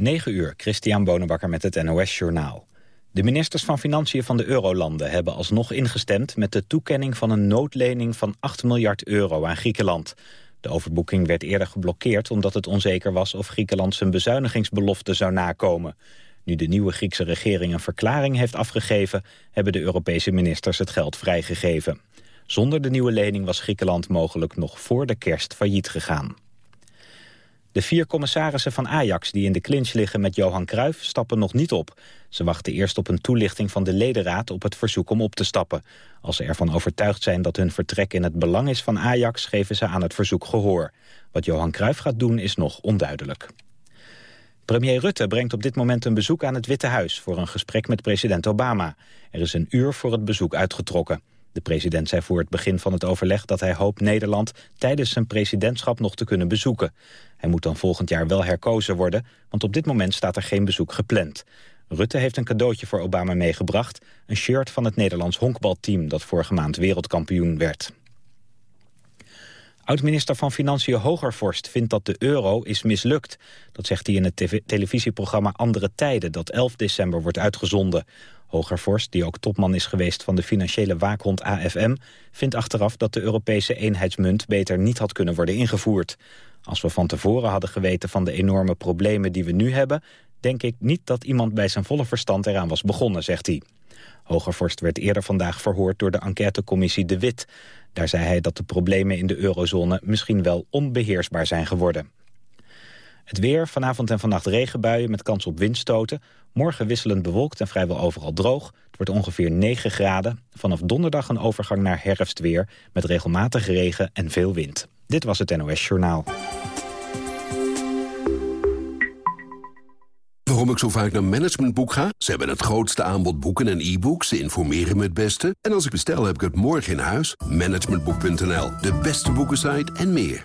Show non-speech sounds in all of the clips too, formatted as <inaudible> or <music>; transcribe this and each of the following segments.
9 uur, Christian Bonenbakker met het NOS Journaal. De ministers van Financiën van de Eurolanden hebben alsnog ingestemd... met de toekenning van een noodlening van 8 miljard euro aan Griekenland. De overboeking werd eerder geblokkeerd omdat het onzeker was... of Griekenland zijn bezuinigingsbelofte zou nakomen. Nu de nieuwe Griekse regering een verklaring heeft afgegeven... hebben de Europese ministers het geld vrijgegeven. Zonder de nieuwe lening was Griekenland mogelijk nog voor de kerst failliet gegaan. De vier commissarissen van Ajax die in de clinch liggen met Johan Cruijff stappen nog niet op. Ze wachten eerst op een toelichting van de ledenraad op het verzoek om op te stappen. Als ze ervan overtuigd zijn dat hun vertrek in het belang is van Ajax geven ze aan het verzoek gehoor. Wat Johan Cruijff gaat doen is nog onduidelijk. Premier Rutte brengt op dit moment een bezoek aan het Witte Huis voor een gesprek met president Obama. Er is een uur voor het bezoek uitgetrokken. De president zei voor het begin van het overleg dat hij hoopt Nederland tijdens zijn presidentschap nog te kunnen bezoeken. Hij moet dan volgend jaar wel herkozen worden, want op dit moment staat er geen bezoek gepland. Rutte heeft een cadeautje voor Obama meegebracht, een shirt van het Nederlands honkbalteam dat vorige maand wereldkampioen werd. Oud-minister van Financiën Hogervorst vindt dat de euro is mislukt. Dat zegt hij in het televisieprogramma Andere Tijden... dat 11 december wordt uitgezonden. Hogervorst, die ook topman is geweest van de financiële waakhond AFM... vindt achteraf dat de Europese eenheidsmunt beter niet had kunnen worden ingevoerd. Als we van tevoren hadden geweten van de enorme problemen die we nu hebben... denk ik niet dat iemand bij zijn volle verstand eraan was begonnen, zegt hij. Hogervorst werd eerder vandaag verhoord door de enquêtecommissie De Wit. Daar zei hij dat de problemen in de eurozone misschien wel onbeheersbaar zijn geworden. Het weer, vanavond en vannacht regenbuien met kans op windstoten. Morgen wisselend bewolkt en vrijwel overal droog. Het wordt ongeveer 9 graden. Vanaf donderdag een overgang naar herfstweer... met regelmatig regen en veel wind. Dit was het NOS Journaal. Waarom ik zo vaak naar Managementboek ga? Ze hebben het grootste aanbod boeken en e-books. Ze informeren me het beste. En als ik bestel, heb ik het morgen in huis. Managementboek.nl, de beste boekensite en meer.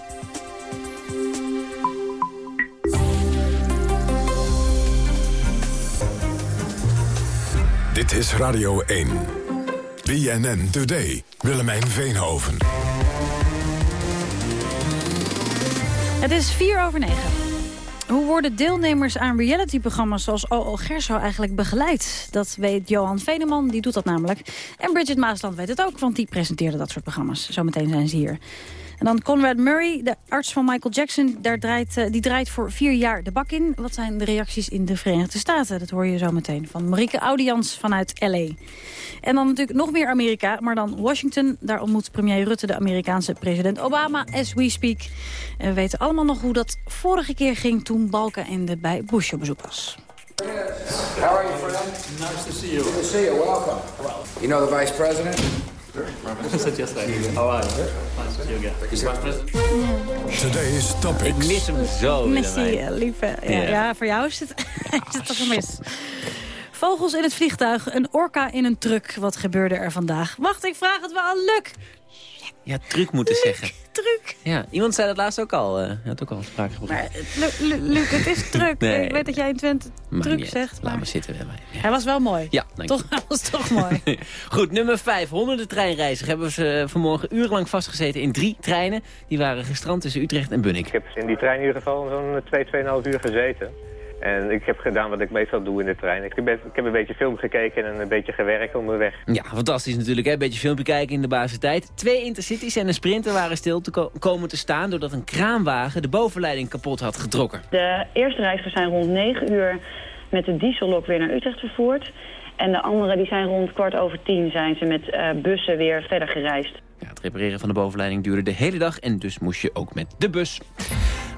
Dit is Radio 1. BNN Today. Willemijn Veenhoven. Het is 4 over 9. Hoe worden deelnemers aan realityprogramma's zoals O.O. Gerso eigenlijk begeleid? Dat weet Johan Veneman, die doet dat namelijk. En Bridget Maasland weet het ook, want die presenteerde dat soort programma's. Zometeen zijn ze hier. En dan Conrad Murray, de arts van Michael Jackson, daar draait, uh, die draait voor vier jaar de bak in. Wat zijn de reacties in de Verenigde Staten? Dat hoor je zo meteen van Marieke Audians vanuit L.A. En dan natuurlijk nog meer Amerika, maar dan Washington. Daar ontmoet premier Rutte de Amerikaanse president Obama, as we speak. En we weten allemaal nog hoe dat vorige keer ging toen Balkenende bij Bush op bezoek was. How are you, friend? Nice to see you. Good to see you. Welcome. You know the vice president? Today's topics. Ik mis hem zo. Missie, lieve. Ja, ja. voor jou is het, <laughs> is het toch een mis. Vogels in het vliegtuig, een orka in een truck. Wat gebeurde er vandaag? Wacht, ik vraag het wel aan Luc. Ja, truc moeten zeggen. Truc. Ja, iemand zei dat laatst ook al. Uh, had ook al sprake gebruikt. Maar Lu- Lu- Luc, het is <laughs> truc. Nee. Ik weet dat jij in Twente truc zegt. Laat Maar maar zitten. bij mij. Ja. hij was wel mooi. Ja, dank Toch, hij was toch mooi. <laughs> Goed, nummer 5. Honderden treinreizigers hebben ze vanmorgen urenlang vastgezeten in drie treinen. Die waren gestrand tussen Utrecht en Bunnik. Ik heb in die trein in ieder geval zo'n 2, 2,5 uur gezeten. En ik heb gedaan wat ik meestal doe in de trein. Ik heb, ik heb een beetje film gekeken en een beetje gewerkt onderweg. Ja, fantastisch natuurlijk. Hè? Een beetje filmpje kijken in de basistijd. Twee intercities en een sprinter waren stil te ko- komen te staan... doordat een kraanwagen de bovenleiding kapot had getrokken. De eerste reizigers zijn rond 9 uur met de diesellok weer naar Utrecht vervoerd. En de andere die zijn rond kwart over tien zijn ze met eh, bussen weer verder gereisd. Ja, het repareren van de bovenleiding duurde de hele dag... en dus moest je ook met de bus.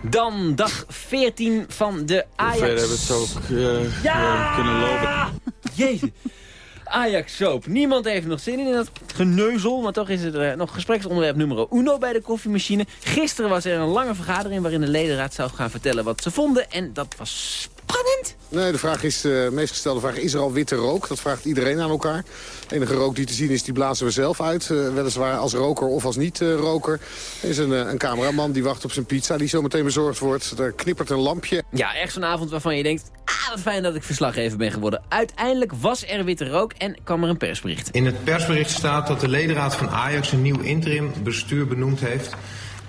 Dan dag 14 van de Ajax... Hoe ver hebben we het zo ook eh, Ja! eh, kunnen lopen? Jezus. Ajax soap. Niemand heeft nog zin in dat geneuzel. Maar toch is het eh, nog gespreksonderwerp nummer uno bij de koffiemachine. Gisteren was er een lange vergadering waarin de ledenraad zou gaan vertellen wat ze vonden. En dat was spannend. Nee, de vraag is, de meest gestelde vraag, is er al witte rook? Dat vraagt iedereen aan elkaar. De enige rook die te zien is, die blazen we zelf uit. Eh, weliswaar als roker of als niet-roker. Er is een, eh, een cameraman die wacht op zijn pizza, die zo meteen bezorgd wordt. Er knippert een lampje. Ja, echt zo'n avond waarvan je denkt... Ah, wat fijn dat ik verslaggever ben geworden. Uiteindelijk was er witte rook en kwam er een persbericht. In het persbericht staat dat de ledenraad van Ajax een nieuw interim bestuur benoemd heeft...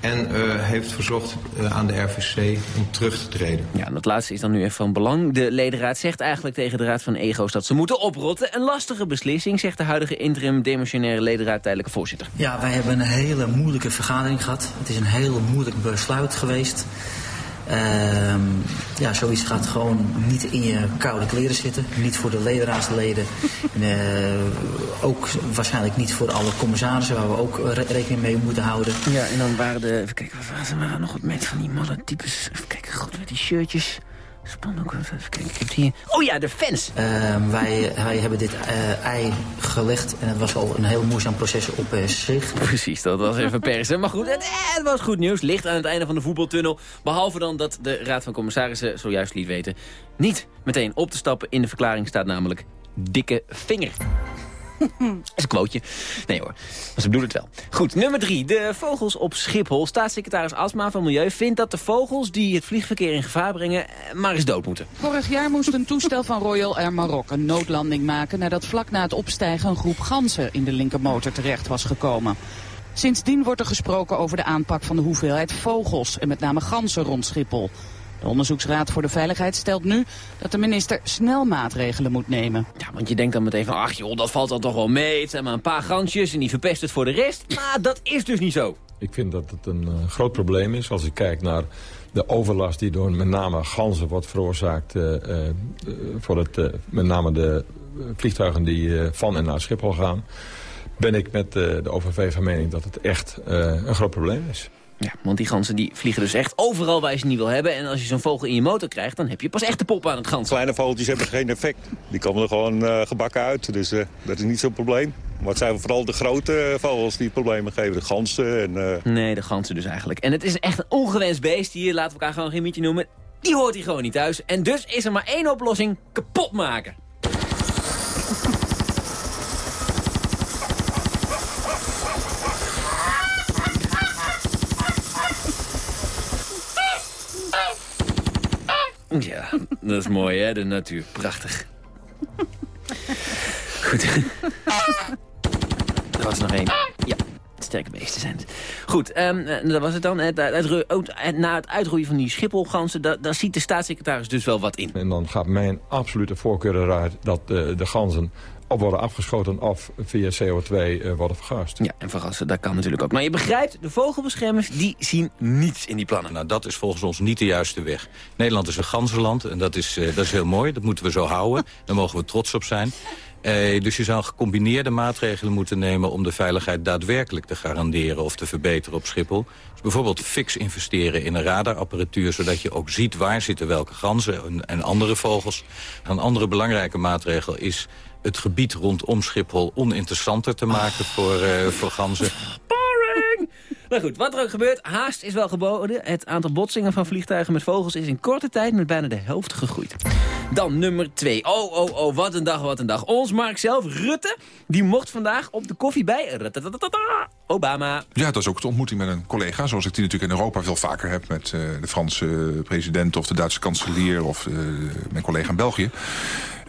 en eh, heeft verzocht eh, aan de RVC om terug te treden. Ja, en dat laatste is dan nu even van belang. De ledenraad zegt eigenlijk tegen de raad van ego's dat ze moeten oprotten. Een lastige beslissing, zegt de huidige interim demissionaire ledenraad tijdelijke voorzitter. Ja, wij hebben een hele moeilijke vergadering gehad. Het is een heel moeilijk besluit geweest. Ehm, ja, zoiets gaat gewoon niet in je koude kleren zitten. Niet voor de ledenraadsleden. En, eh, ook waarschijnlijk niet voor alle commissarissen, waar we ook re- rekening mee moeten houden. Ja, en dan waren de... Even kijken, wat waren, er nog wat mensen van die malle types. Even kijken, goed, met die shirtjes. Spannend ook. Even kijken, ik heb het hier... Oh ja, de fans! Ehm, wij, wij hebben dit eh, ei gelegd en het was al een heel moeizaam proces op eh, zich. Precies, dat was even persen. Maar goed, het, het was goed nieuws. Licht aan het einde van de voetbaltunnel. Behalve dan dat de Raad van Commissarissen zojuist liet weten... niet meteen op te stappen. In de verklaring staat namelijk dikke vinger. Dat is een quoteje. Nee hoor, maar ze bedoelen het wel. Goed, nummer drie. De vogels op Schiphol. Staatssecretaris Asma van Milieu vindt dat de vogels die het vliegverkeer in gevaar brengen... eh, maar eens dood moeten. Vorig jaar moest een toestel van Royal Air Maroc een noodlanding maken... nadat vlak na het opstijgen een groep ganzen in de linkermotor terecht was gekomen. Sindsdien wordt er gesproken over de aanpak van de hoeveelheid vogels... en met name ganzen rond Schiphol. De Onderzoeksraad voor de Veiligheid stelt nu dat de minister snel maatregelen moet nemen. Ja, want je denkt dan meteen van, ach joh, dat valt dan toch wel mee. Het zijn maar een paar gansjes en die verpest het voor de rest. Maar dat is dus niet zo. Ik vind dat het een eh, groot probleem is als ik kijk naar de overlast die door met name ganzen wordt veroorzaakt. eh, eh, voor het, eh, met name de vliegtuigen die eh, van en naar Schiphol gaan. Ben ik met eh, de OVV van mening dat het echt eh, een groot probleem is. Ja, want die ganzen die vliegen dus echt overal waar je ze niet wil hebben. En als je zo'n vogel in je motor krijgt, dan heb je pas echt de pop aan het ganzen. Kleine vogeltjes hebben geen effect. Die komen er gewoon eh, gebakken uit. Dus eh, dat is niet zo'n probleem. Maar het zijn vooral de grote vogels die problemen geven. De ganzen en... eh, Nee, de ganzen dus eigenlijk. En het is echt een ongewenst beest hier. Laten we elkaar gewoon geen mietje noemen. Die hoort hier gewoon niet thuis. En dus is er maar één oplossing. Kapot maken. Ja, dat is mooi hè, de natuur. Prachtig. Goed. er was nog één. Ja, sterke beesten zijn het. Goed, ehm, dat was het dan. Het, na het uitroeien van die schipholganzen, da- daar ziet de staatssecretaris dus wel wat in. En dan gaat mijn absolute voorkeur eruit dat eh, de ganzen worden afgeschoten of via CO2 eh, worden vergast. Ja, en vergassen, dat kan natuurlijk ook. Maar je begrijpt, de vogelbeschermers die zien niets in die plannen. Nou, dat is volgens ons niet de juiste weg. Nederland is een ganzenland en dat is, eh, dat is heel mooi. Dat moeten we zo houden. <laughs> Daar mogen we trots op zijn. Eh, dus je zou gecombineerde maatregelen moeten nemen... om de veiligheid daadwerkelijk te garanderen of te verbeteren op Schiphol. Dus bijvoorbeeld fix investeren in een radarapparatuur... zodat je ook ziet waar zitten welke ganzen en, en andere vogels. Een andere belangrijke maatregel is het gebied rondom Schiphol oninteressanter te maken voor, eh, voor ganzen. Boring! Nou goed, wat er ook gebeurt, haast is wel geboden. Het aantal botsingen van vliegtuigen met vogels is in korte tijd met bijna de helft gegroeid. Dan nummer 2. Oh, oh, oh, wat een dag, wat een dag. Ons Mark zelf, Rutte, die mocht vandaag op de koffie bij Obama. Ja, dat is ook de ontmoeting met een collega. Zoals ik die natuurlijk in Europa veel vaker heb... met uh, de Franse president of de Duitse kanselier... of uh, mijn collega in België.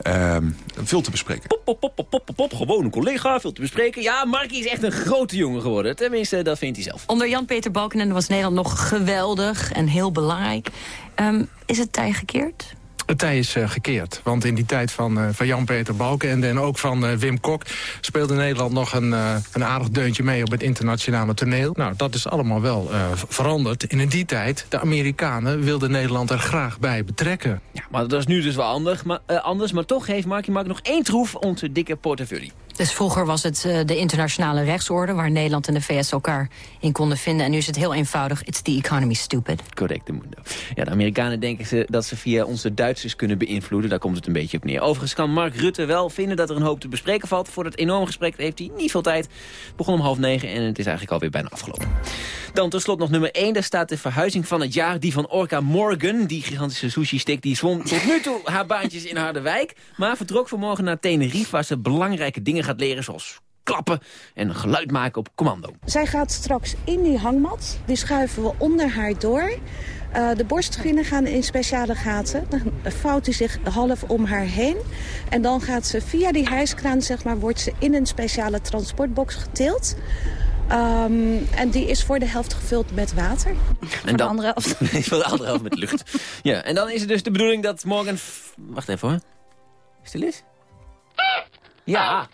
Uh, veel te bespreken. Pop, pop, pop, pop, pop, pop. Gewoon een collega, veel te bespreken. Ja, Markie is echt een grote jongen geworden. Tenminste, dat vindt hij zelf. Onder Jan-Peter Balkenende was Nederland nog geweldig en heel belangrijk. Um, is het tij gekeerd? Het tij is uh, gekeerd. Want in die tijd van, uh, van Jan-Peter Balkenende en ook van uh, Wim Kok... speelde Nederland nog een, een aardig deuntje mee op het internationale toneel. Nou, dat is allemaal wel veranderd. In die tijd, de Amerikanen wilden Nederland er graag bij betrekken. Ja, maar dat is nu dus wel anders. Maar, anders, maar toch heeft Markie Mark nog één troef onze dikke portefeuille. Dus vroeger was het uh, de internationale rechtsorde... waar Nederland en de VS elkaar in konden vinden. En nu is het heel eenvoudig. It's the economy stupid. Correct, de mundo. Ja, de Amerikanen denken ze dat ze via onze Duitsers kunnen beïnvloeden. Daar komt het een beetje op neer. Overigens kan Mark Rutte wel vinden dat er een hoop te bespreken valt. Voor het enorme gesprek heeft hij niet veel tijd. Het begon om half negen en het is eigenlijk alweer bijna afgelopen. Dan tenslotte nog nummer 1. Daar staat de verhuizing van het jaar. Die van Orca Morgan. Die gigantische sushi-stick. Die zwom tot nu toe haar baantjes in Harderwijk. Maar vertrok vanmorgen naar Tenerife. Waar ze belangrijke dingen gaat leren. Zoals klappen en geluid maken op commando. Zij gaat straks in die hangmat. Die schuiven we onder haar door. Uh, de borstginnen gaan in speciale gaten. Dan vouwt hij zich half om haar heen. En dan gaat ze via die hijskraan, zeg maar, wordt ze in een speciale transportbox getild. Um, en die is voor de helft gevuld met water. En dan, de andere helft? <laughs> voor de andere helft met lucht. Ja, en dan is het dus de bedoeling dat morgen... Wacht even hoor. Stil is? Ja,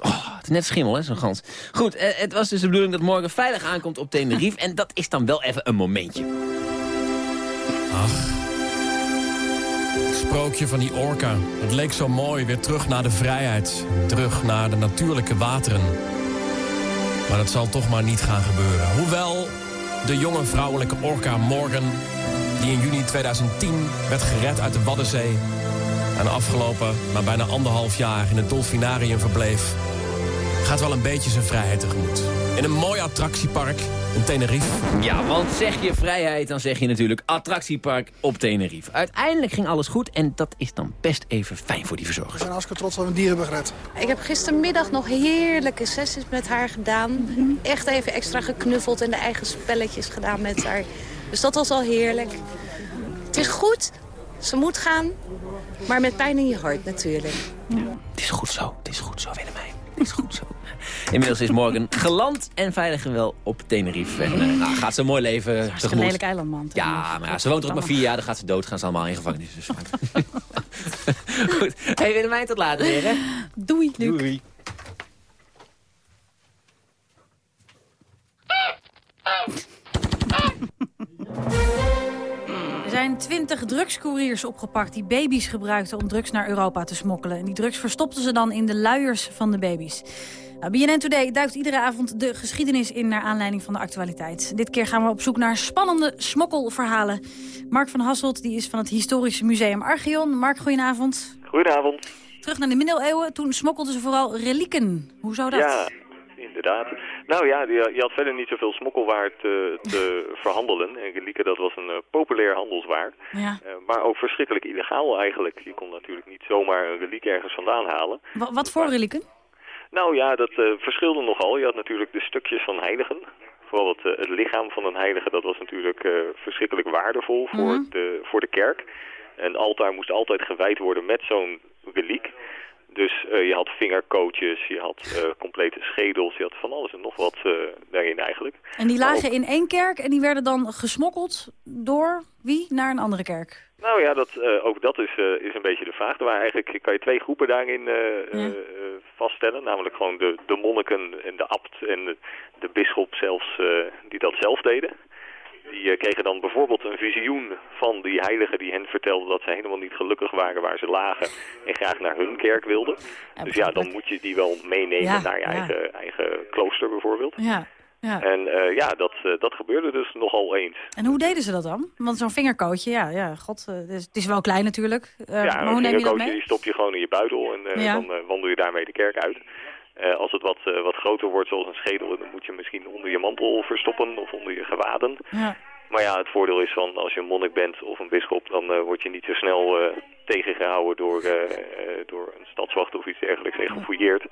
Oh, het is net schimmel, hè, zo'n gans. Goed, eh, het was dus de bedoeling dat morgen veilig aankomt op Tenerife. <laughs> En dat is dan wel even een momentje. Ach. Het sprookje van die orka. Het leek zo mooi, weer terug naar de vrijheid. Terug naar de natuurlijke wateren. Maar dat zal toch maar niet gaan gebeuren. Hoewel de jonge vrouwelijke orka Morgan... die in juni 2010 werd gered uit de Waddenzee en afgelopen, maar bijna anderhalf jaar in het Dolfinarium verbleef... gaat wel een beetje zijn vrijheid tegemoet. In een mooi attractiepark in Tenerife. Ja, want zeg je vrijheid, dan zeg je natuurlijk attractiepark op Tenerife. Uiteindelijk ging alles goed en dat is dan best even fijn voor die verzorgers. We zijn hartstikke trots op een dierenbegret. Ik heb gistermiddag nog heerlijke sessies met haar gedaan. Echt even extra geknuffeld en de eigen spelletjes gedaan met haar. Dus dat was al heerlijk. Het is goed, ze moet gaan, maar met pijn in je hart natuurlijk. Ja. Het is goed zo, het is goed zo, Willemijn. Het is goed zo. Inmiddels is morgen geland en veilig wel op Tenerife. En, uh, nou, gaat ze een mooi leven tegemoet. Het is een lelijk eiland, man. Ja, maar ja, ze woont er ook maar vier jaar, dan gaat ze dood. Gaan ze allemaal in gevangenis. Dus. <laughs> Goed. Hey Willemijn, tot later weer, hè? Doei, Luc. Doei. <laughs> Er zijn twintig drugscouriers opgepakt die baby's gebruikten om drugs naar Europa te smokkelen. En die drugs verstopten ze dan in de luiers van de baby's. Nou, BNN Today duikt iedere avond de geschiedenis in naar aanleiding van de actualiteit. Dit keer gaan we op zoek naar spannende smokkelverhalen. Mark van Hasselt die is van het Historische Museum Archeon. Mark, goedenavond. Goedenavond. Terug naar de middeleeuwen, toen smokkelden ze vooral relieken. Hoe zou dat? Ja, inderdaad. Nou ja, je, je had verder niet zoveel smokkelwaard te, te <laughs> verhandelen. En relieken, dat was een uh, populair handelswaar. Ja. Uh, maar ook verschrikkelijk illegaal eigenlijk. Je kon natuurlijk niet zomaar een reliek ergens vandaan halen. Wat, wat voor relieken? Nou ja, dat uh, verschilde nogal. Je had natuurlijk de stukjes van heiligen. Vooral het, het lichaam van een heilige, dat was natuurlijk verschrikkelijk waardevol voor, Mhm. de, voor de kerk. En het altaar moest altijd gewijd worden met zo'n reliek. Dus uh, je had vingerkootjes, je had uh, complete schedels, je had van alles en nog wat uh, daarin eigenlijk. En die lagen in één kerk en die werden dan gesmokkeld door wie naar een andere kerk? Nou ja, dat, ook dat is, is een beetje de vraag. Er waren eigenlijk kan je twee groepen daarin ja. vaststellen. Namelijk gewoon de, de monniken en de abt en de, de bisschop zelfs die dat zelf deden. Die uh, kregen dan bijvoorbeeld een visioen van die heiligen die hen vertelden dat ze helemaal niet gelukkig waren waar ze lagen en graag naar hun kerk wilden. Ja, dus ja, dan moet je die wel meenemen Ja, naar je ja. eigen, eigen klooster bijvoorbeeld. Ja, ja. En uh, ja, dat, uh, dat gebeurde dus nogal eens. En hoe deden ze dat dan? Want zo'n vingerkootje, ja, ja god, het is, het is wel klein natuurlijk. ja, maar hoe een neem je dat vingerkootje mee? die stop je gewoon in je buidel en Ja. dan wandel je daarmee de kerk uit. Uh, als het wat, uh, wat groter wordt, zoals een schedel, dan moet je misschien onder je mantel verstoppen of onder je gewaden. Ja. Maar ja, het voordeel is van als je een monnik bent of een bischop, dan uh, word je niet zo snel uh, tegengehouden door, uh, door een stadswacht of iets dergelijks en gefouilleerd.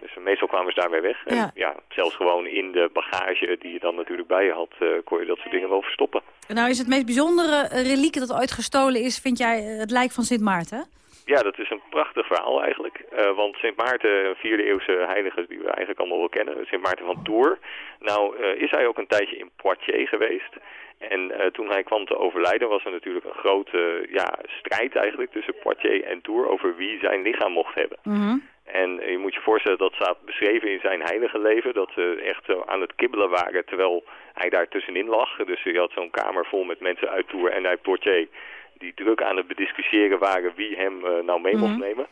Dus meestal kwamen ze daarmee weg. En Ja. ja, zelfs gewoon in de bagage die je dan natuurlijk bij je had, kon je dat soort dingen wel verstoppen. Nou is het meest bijzondere reliek dat ooit gestolen is, vind jij het lijk van Sint Maarten? Ja, dat is een prachtig verhaal eigenlijk. Uh, want Sint Maarten, een vierde eeuwse heilige die we eigenlijk allemaal wel kennen, Sint Maarten van Tours. Nou uh, is hij ook een tijdje in Poitiers geweest. En uh, toen hij kwam te overlijden was er natuurlijk een grote ja, strijd eigenlijk tussen Poitiers en Tours over wie zijn lichaam mocht hebben. Mm -hmm. En je moet je voorstellen, dat staat beschreven in zijn heilige leven, dat ze echt zo aan het kibbelen waren terwijl hij daar tussenin lag. Dus je had zo'n kamer vol met mensen uit Tours en uit Poitiers die druk aan het bediscussiëren waren wie hem uh, nou mee mocht Mhm. mm -hmm. nemen.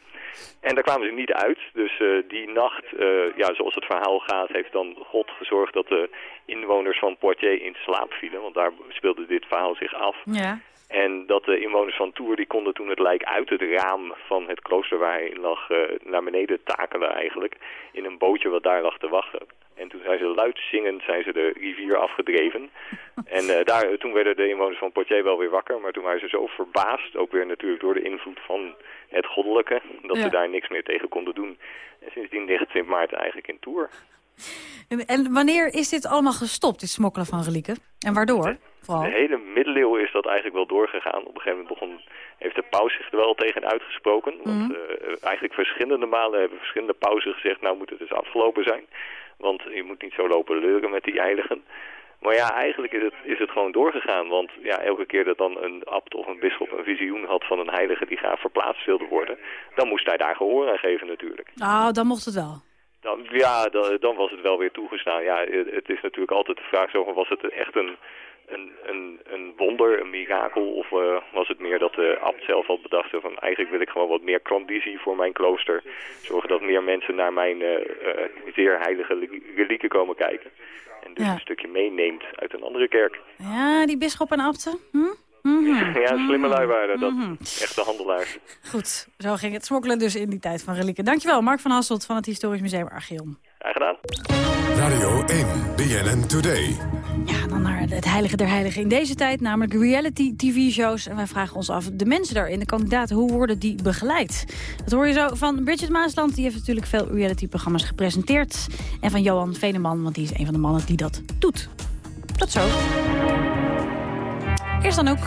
En daar kwamen ze niet uit. Dus uh, die nacht, uh, ja, zoals het verhaal gaat, heeft dan God gezorgd dat de inwoners van Poitiers in slaap vielen. Want daar speelde dit verhaal zich af. Ja. En dat de inwoners van Tours, die konden toen het lijk uit het raam van het klooster waar hij in lag, uh, naar beneden takelen eigenlijk. In een bootje wat daar lag te wachten. En toen zijn ze luid zingend zijn ze de rivier afgedreven. <laughs> En uh, daar, toen werden de inwoners van Poitiers wel weer wakker. Maar toen waren ze zo verbaasd, ook weer natuurlijk door de invloed van het goddelijke, dat Ja. ze daar niks meer tegen konden doen. En sindsdien ligt Sint Maarten eigenlijk in Tours. En, wanneer is dit allemaal gestopt, dit smokkelen van relieken? En waardoor? Vooral. De hele middeleeuwen is dat eigenlijk wel doorgegaan. Op een gegeven moment begon, heeft de paus zich er wel tegen uitgesproken. Want Mhm. uh, eigenlijk verschillende malen hebben verschillende pausen gezegd... nou moet het dus afgelopen zijn. Want je moet niet zo lopen leuren met die heiligen. Maar ja, eigenlijk is het, is het gewoon doorgegaan. Want ja, elke keer dat dan een abt of een bisschop een visioen had van een heilige die graag verplaatst wilde worden... dan moest hij daar gehoor aan geven natuurlijk. Nou, dan mocht het wel. Dan, ja, dan, dan was het wel weer toegestaan. Ja, het, is natuurlijk altijd de vraag zo was het echt een, een, een, een wonder, een mirakel? Of uh, was het meer dat de abt zelf had bedacht van eigenlijk wil ik gewoon wat meer klandizie voor mijn klooster. Zorgen dat meer mensen naar mijn uh, uh, zeer heilige relieken komen kijken. En dus Ja. een stukje meeneemt uit een andere kerk. Ja, die bisschop en abten. Hm? Mhm. <laughs> ja, slimme lui waren dat. Mhm. Echte handelaars. Goed, zo ging het smokkelen dus in die tijd van relieken. Dankjewel, Mark van Hasselt van het Historisch Museum Archeon. Graag gedaan. Radio 1, BNN Today. Ja, dan naar het heilige der heiligen in deze tijd, namelijk reality-tv-shows. En wij vragen ons af, de mensen daarin, de kandidaten, hoe worden die begeleid? Dat hoor je zo van Bridget Maasland, die heeft natuurlijk veel reality-programma's gepresenteerd. En van Johan Veneman, want die is een van de mannen die dat doet. Tot zo. Eerst dan ook.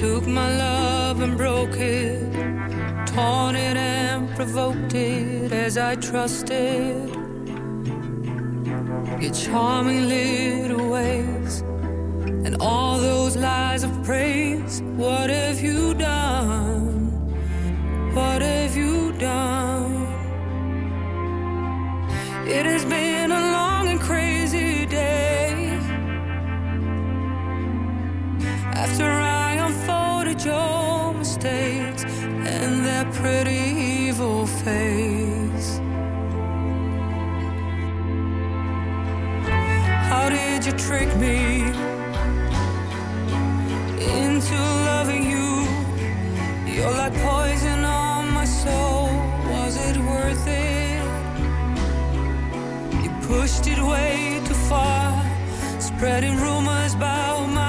Took my love and broke it, torn it and provoked it as I trusted. Your charming little ways and all those lies of praise. What have you done? What have you done? It has been a long and crazy day. After I unfolded your mistakes and that pretty evil face. How did you trick me into loving you? You're like poison on my soul. Was it worth it? You pushed it way too far, spreading rumors about my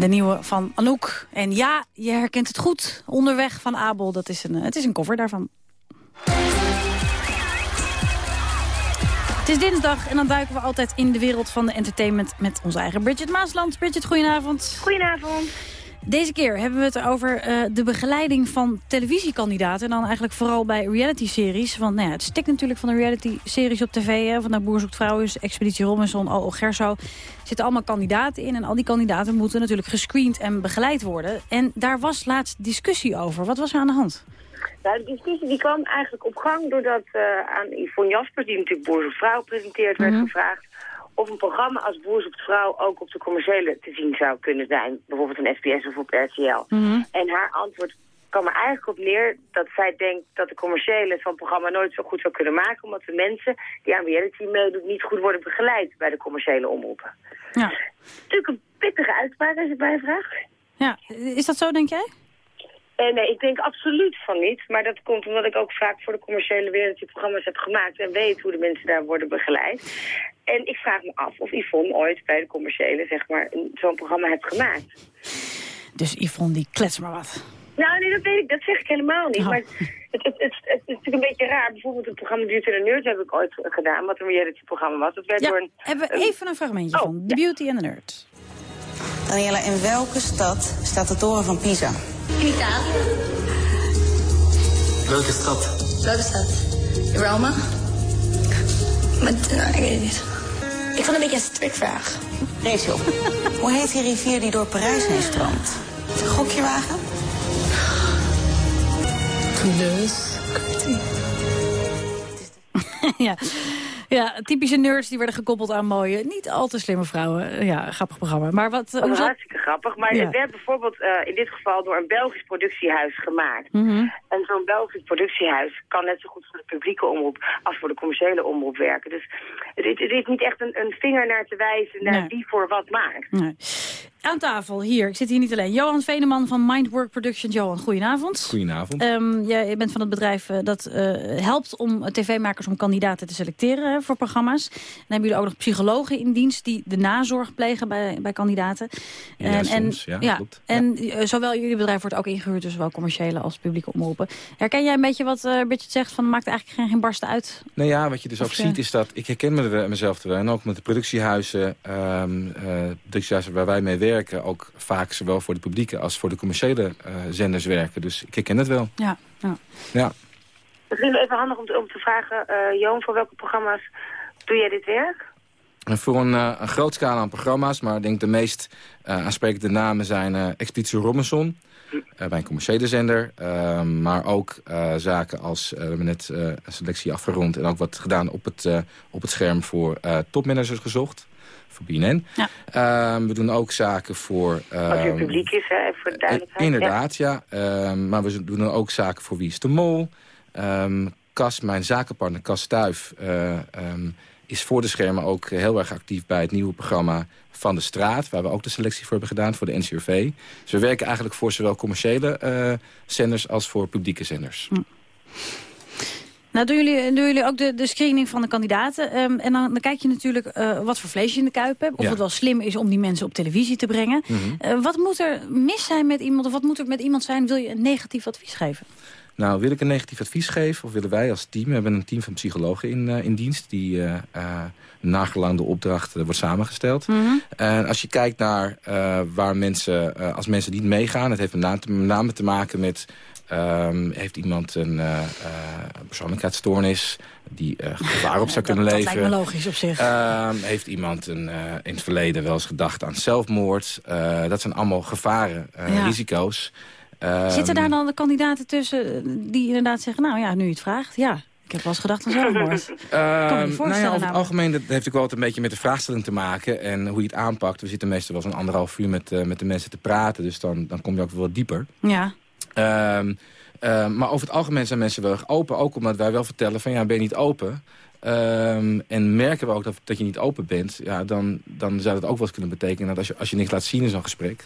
De nieuwe van Anouk. En ja, je herkent het goed. Onderweg van Abel, dat is een, het is een cover daarvan. Het is dinsdag en dan duiken we altijd in de wereld van de entertainment... met onze eigen Bridget Maasland. Bridget, goedenavond. Goedenavond. Deze keer hebben we het over uh, de begeleiding van televisiekandidaten. En dan eigenlijk vooral bij reality-series. Want nou ja, het stikt natuurlijk van de reality-series op tv. Hè, van de Boer zoekt vrouw Expeditie Robinson, O.O. Gerso. Er zitten allemaal kandidaten in. En al die kandidaten moeten natuurlijk gescreend en begeleid worden. En daar was laatst discussie over. Wat was er aan de hand? Nou, de discussie die kwam eigenlijk op gang doordat uh, aan Yvonne Jaspers... die natuurlijk Boer zoekt vrouw presenteert, werd Mhm. gevraagd of een programma als Boer zoekt vrouw ook op de commerciële te zien zou kunnen zijn. Bijvoorbeeld een SBS of op RTL. Mhm. En haar antwoord kwam er eigenlijk op neer dat zij denkt dat de commerciële zo'n programma nooit zo goed zou kunnen maken. Omdat de mensen die aan reality meedoen niet goed worden begeleid bij de commerciële omroepen. Ja. Natuurlijk een pittige uitspraak als ik mij vraag. ja. Is dat zo, denk jij? Eh, nee, ik denk absoluut van niet. Maar dat komt omdat ik ook vaak voor de commerciële wereld die programma's heb gemaakt... en weet hoe de mensen daar worden begeleid. En ik vraag me af of Yvonne ooit bij de commerciële, zeg maar, zo'n programma heeft gemaakt. Dus Yvonne, die klets maar wat. Nou, nee, dat weet ik. Dat zeg ik helemaal niet. Maar het, het, het, het, het is natuurlijk een beetje raar. Bijvoorbeeld het programma Beauty and the Nerd heb ik ooit gedaan, wat een reality-programma was. Dat werd Ja, door een... hebben we even een fragmentje van. The Beauty and the Nerd. Daniela, in welke stad staat de toren van Pisa? In Italië. Welke stad? Welke stad? Rome? Maar, nou, ik weet het niet. Ik vond het een beetje een strikvraag. Rachel, <laughs> hoe heet die rivier die door Parijs heen stroomt? Gokje wagen? Toulouse. <laughs> ja. <laughs> ja, typische nerds die werden gekoppeld aan mooie, niet al te slimme vrouwen. Ja, grappig programma. Maar wat... eh, Dat was zat- hartstikke grappig. Maar Ja. het werd bijvoorbeeld eh, in dit geval door een Belgisch productiehuis gemaakt. Mhm. En zo'n Belgisch productiehuis kan net zo goed voor de publieke omroep als voor de commerciële omroep werken. Dus het, is- het is niet echt een, een vinger naar te wijzen naar Nee. wie voor wat maakt. Nee. Aan tafel, hier, ik zit hier niet alleen. Johan Veneman van Mindwork Productions. Johan, goedenavond. Goedenavond. Ehm, jij bent van het bedrijf eh, dat eh, helpt om eh, tv-makers om kandidaten te selecteren hè, voor programma's. Dan hebben jullie ook nog psychologen in dienst die de nazorg plegen bij, bij kandidaten. Ja, soms, ja, klopt. En eh, zowel jullie bedrijf wordt ook ingehuurd, dus zowel commerciële als publieke omroepen. Herken jij een beetje wat eh Bridget zegt van maakt eigenlijk geen, geen barsten uit? Nou ja, wat je dus ook eh, ziet is dat... Ik herken me er, mezelf er. En ook met de productiehuizen, ehm eh, productiehuizen waar wij mee werken... ook vaak zowel voor de publieke als voor de commerciële eh, zenders werken. Dus ik herken het wel. Ja, ja. Ja. Misschien even handig om te, om te vragen, eh Johan, voor welke programma's doe jij dit werk? En voor een, eh, een groot scala aan programma's, maar ik denk de meest eh, aansprekende namen zijn eh, Expeditie Robinson, eh, bij een commerciële zender. eh, maar ook eh, zaken als, eh, we hebben net eh, een selectie afgerond en ook wat gedaan op het, eh, op het scherm voor eh, topmanagers gezocht. Voor BNN. Ehm, we doen ook zaken voor... Als er ehm, publiek is, hè, voor de duidelijkheid. Inderdaad, ja. Ehm, maar we doen ook zaken voor Wie is de Mol. Ehm Cas, mijn zakenpartner Cas Stuif, eh, ehm, is voor de schermen ook heel erg actief bij het nieuwe programma Van de Straat. Waar we ook de selectie voor hebben gedaan voor de NCRV. Dus we werken eigenlijk voor zowel commerciële eh, zenders als voor publieke zenders. Nou, doen jullie, doen jullie ook de, de screening van de kandidaten. Ehm, en dan, dan kijk je natuurlijk eh, wat voor vlees je in de kuip hebt. Of Ja. het wel slim is om die mensen op televisie te brengen. Mhm. Eh, wat moet er mis zijn met iemand? Of wat moet er met iemand zijn? Wil je een negatief advies geven? Nou, wil ik een negatief advies geven? Of willen wij als team? We hebben een team van psychologen in, eh, in dienst... die eh eh, nagelang de opdracht wordt samengesteld. En als je kijkt naar waar mensen, als mensen niet meegaan... het heeft met name te maken met... ehm, heeft iemand een eh, eh, persoonlijkheidsstoornis die eh gevaar op zou kunnen dat leven? lijkt me logisch op zich. Ehm, heeft iemand een, in het verleden wel eens gedacht aan zelfmoord? Dat zijn allemaal gevaren, Ja. risico's. Ehm, Zitten daar dan de kandidaten tussen die inderdaad zeggen... nou ja, nu je het vraagt, ja, ik heb wel eens gedacht aan zelfmoord. <laughs> kan me nou ja, over het algemeen dat heeft ook wel een beetje met de vraagstelling te maken. En hoe je het aanpakt. We zitten meestal wel zo'n anderhalf uur met, met de mensen te praten. Dus dan, dan kom je ook wel wat dieper. Ja. Ehm, ehm, maar over het algemeen zijn mensen wel erg open. Ook omdat wij wel vertellen van ja, ben je niet open? Ehm, en merken we ook dat, dat je niet open bent. Ja, dan, dan zou dat ook wel eens kunnen betekenen... dat als je, als je niks laat zien in zo'n gesprek...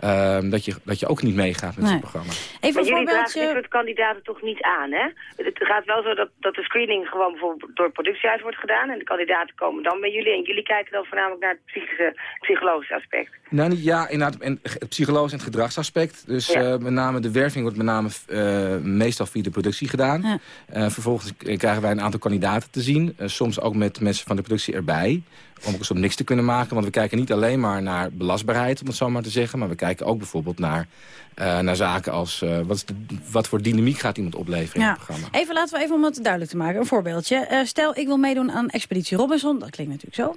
ehm, dat, je, dat je ook niet meegaat met Nee. zo'n programma. Even een jullie dragen dit soort kandidaten toch niet aan, hè? Het gaat wel zo dat, dat de screening gewoon bijvoorbeeld door het productiehuis wordt gedaan... en de kandidaten komen dan bij jullie en jullie kijken dan voornamelijk naar het psychische, psychologische aspect. Nou, niet, ja, inderdaad, en het psychologisch en het gedragsaspect. Dus Ja. eh, met name de werving wordt met name eh, meestal via de productie gedaan. Eh, vervolgens krijgen wij een aantal kandidaten te zien. soms ook met mensen van de productie erbij. Om ook eens op niks te kunnen maken. Want we kijken niet alleen maar naar belastbaarheid, om het zo maar te zeggen. Maar we kijken ook bijvoorbeeld naar, eh, naar zaken als... eh, wat, is de, wat voor dynamiek gaat iemand opleveren in het programma. Even laten we even om het duidelijk te maken. Een voorbeeldje. Eh, stel, ik wil meedoen aan Expeditie Robinson. Dat klinkt natuurlijk zo.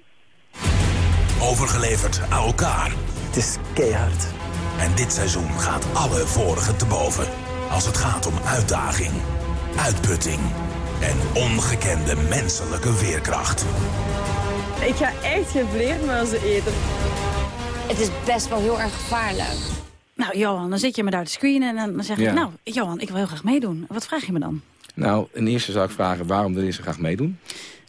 Overgeleverd aan elkaar. Het is keihard. En dit seizoen gaat alle vorige te boven. Als het gaat om uitdaging, uitputting en ongekende menselijke veerkracht. Ik ga echt geen vleermuizen eten. Het is best wel heel erg gevaarlijk. Nou, Johan, dan zit je me daar te screenen en dan zeg ik... Ja. Nou, Johan, ik wil heel graag meedoen. Wat vraag je me dan? Nou, ten eerste zou ik vragen waarom wil je zo graag meedoen?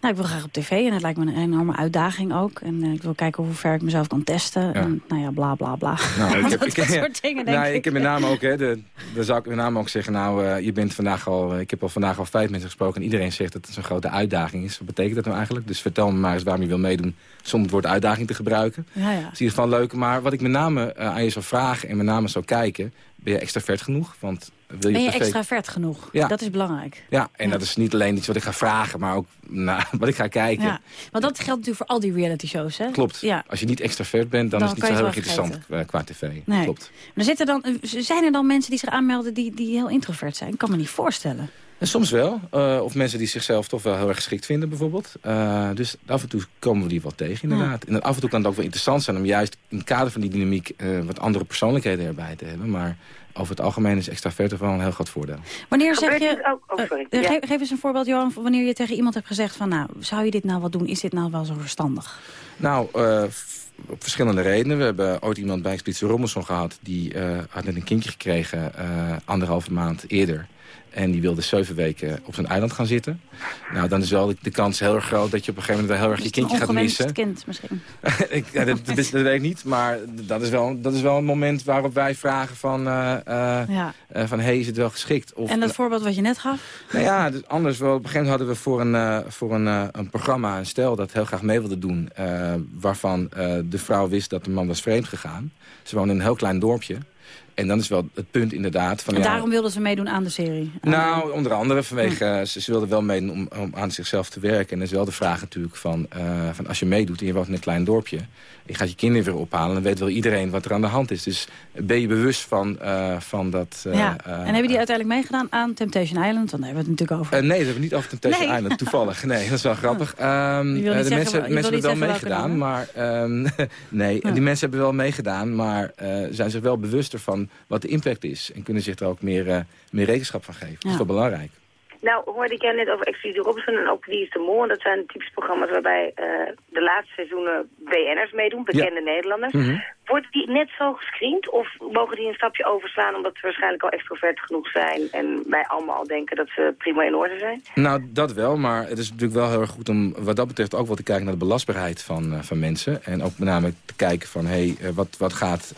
Nou, ik wil graag op tv en het lijkt me een enorme uitdaging ook. En eh, ik wil kijken hoe ver ik mezelf kan testen. En nou ja, bla bla bla. Nou, ik <laughs> heb, dat, ik, soort dingen, denk nou, ik. ik heb met name ook, hè, de, dan zou ik met name ook zeggen, nou, eh, je bent vandaag al, eh, ik heb al vandaag al vijf mensen gesproken en iedereen zegt dat het een grote uitdaging is. Wat betekent dat nou eigenlijk? Dus vertel me maar eens waarom je wil meedoen zonder het woord uitdaging te gebruiken. Ja, ja. Dat is in ieder geval leuk. Maar wat ik met name aan je zou vragen en met name zou kijken, ben je extravert genoeg? Want wil je Ben je tv extravert genoeg? Ja. Dat is belangrijk. Ja, en dat is niet alleen iets wat ik ga vragen, maar ook nou, <laughs> wat ik ga kijken. Ja. Want dat geldt natuurlijk voor al die reality shows, hè? Klopt. Ja. Als je niet extravert bent, dan, Dan is het niet zo heel erg interessant qua tv. Nee. Klopt. Maar zitten dan, zijn er dan mensen die zich aanmelden die, die heel introvert zijn? Ik kan me niet voorstellen. En soms wel. Eh, of mensen die zichzelf toch wel heel erg geschikt vinden bijvoorbeeld. Eh, dus af en toe komen we die wel tegen inderdaad. En af en toe kan het ook wel interessant zijn om juist in het kader van die dynamiek... eh, wat andere persoonlijkheden erbij te hebben. Maar over het algemeen is extravert wel een heel groot voordeel. Wanneer zeg je... Oh, sorry. eh, Ja. geef, eens een voorbeeld, Johan, van wanneer je tegen iemand hebt gezegd van... nou, zou je dit nou wel doen? Is dit nou wel zo verstandig? Nou, eh, op verschillende redenen. We hebben ooit iemand bij Expeditie Robinson gehad... die eh, had net een kindje gekregen eh, anderhalve maand eerder. En die wilde zeven weken op zijn eiland gaan zitten. Nou, dan is wel de, de kans heel erg groot dat je op een gegeven moment wel heel erg je kindje gaat missen. kind misschien. <laughs> ik, ja, dat, dat, is- dat weet ik niet, maar dat is, wel, dat is wel een moment waarop wij vragen van... eh eh, Ja. eh, van, hey, is het wel geschikt? Of, en dat voorbeeld wat je net gaf? nou ja, dus anders. Wel, op een gegeven moment hadden we voor een, voor een, een programma een stel dat heel graag mee wilde doen. waarvan de vrouw wist dat de man was vreemd gegaan. Ze woonde in een heel klein dorpje. En dan is wel het punt inderdaad van... En ja, daarom wilden ze meedoen aan de serie. Nou, onder andere vanwege... ze, ze wilden wel meedoen om, om aan zichzelf te werken. En dan is wel de vraag natuurlijk van... eh, van als je meedoet en je woont in een klein dorpje... je gaat je kinderen weer ophalen... dan weet wel iedereen wat er aan de hand is. Dus ben je bewust van, eh, van dat... eh, ja. eh, en hebben die uiteindelijk meegedaan aan Temptation Island? Want daar hebben we het natuurlijk over. nee, dat hebben we niet over Temptation Nee. Island, toevallig. Nee, dat is wel grappig. Ehm, eh, de zeggen mensen, hebben wel meegedaan, maar... ehm, <laughs> nee, Ja. die mensen hebben wel meegedaan, maar zijn zich wel bewuster van wat de impact is. En kunnen zich er ook meer, meer rekenschap van geven. Dat is wel belangrijk. Nou, hoorde ik jou net over Expeditie Robinson en ook Wie is de Mol. En dat zijn typisch programma's waarbij eh, de laatste seizoenen BN'ers meedoen, bekende Nederlanders. Mhm. Worden die net zo gescreend of mogen die een stapje overslaan omdat ze waarschijnlijk al extrovert genoeg zijn en wij allemaal al denken dat ze prima in orde zijn? Nou, dat wel, maar het is natuurlijk wel heel erg goed om wat dat betreft ook wel te kijken naar de belastbaarheid van, eh, van mensen. En ook met name te kijken van, hé, hey, eh, wat, wat gaat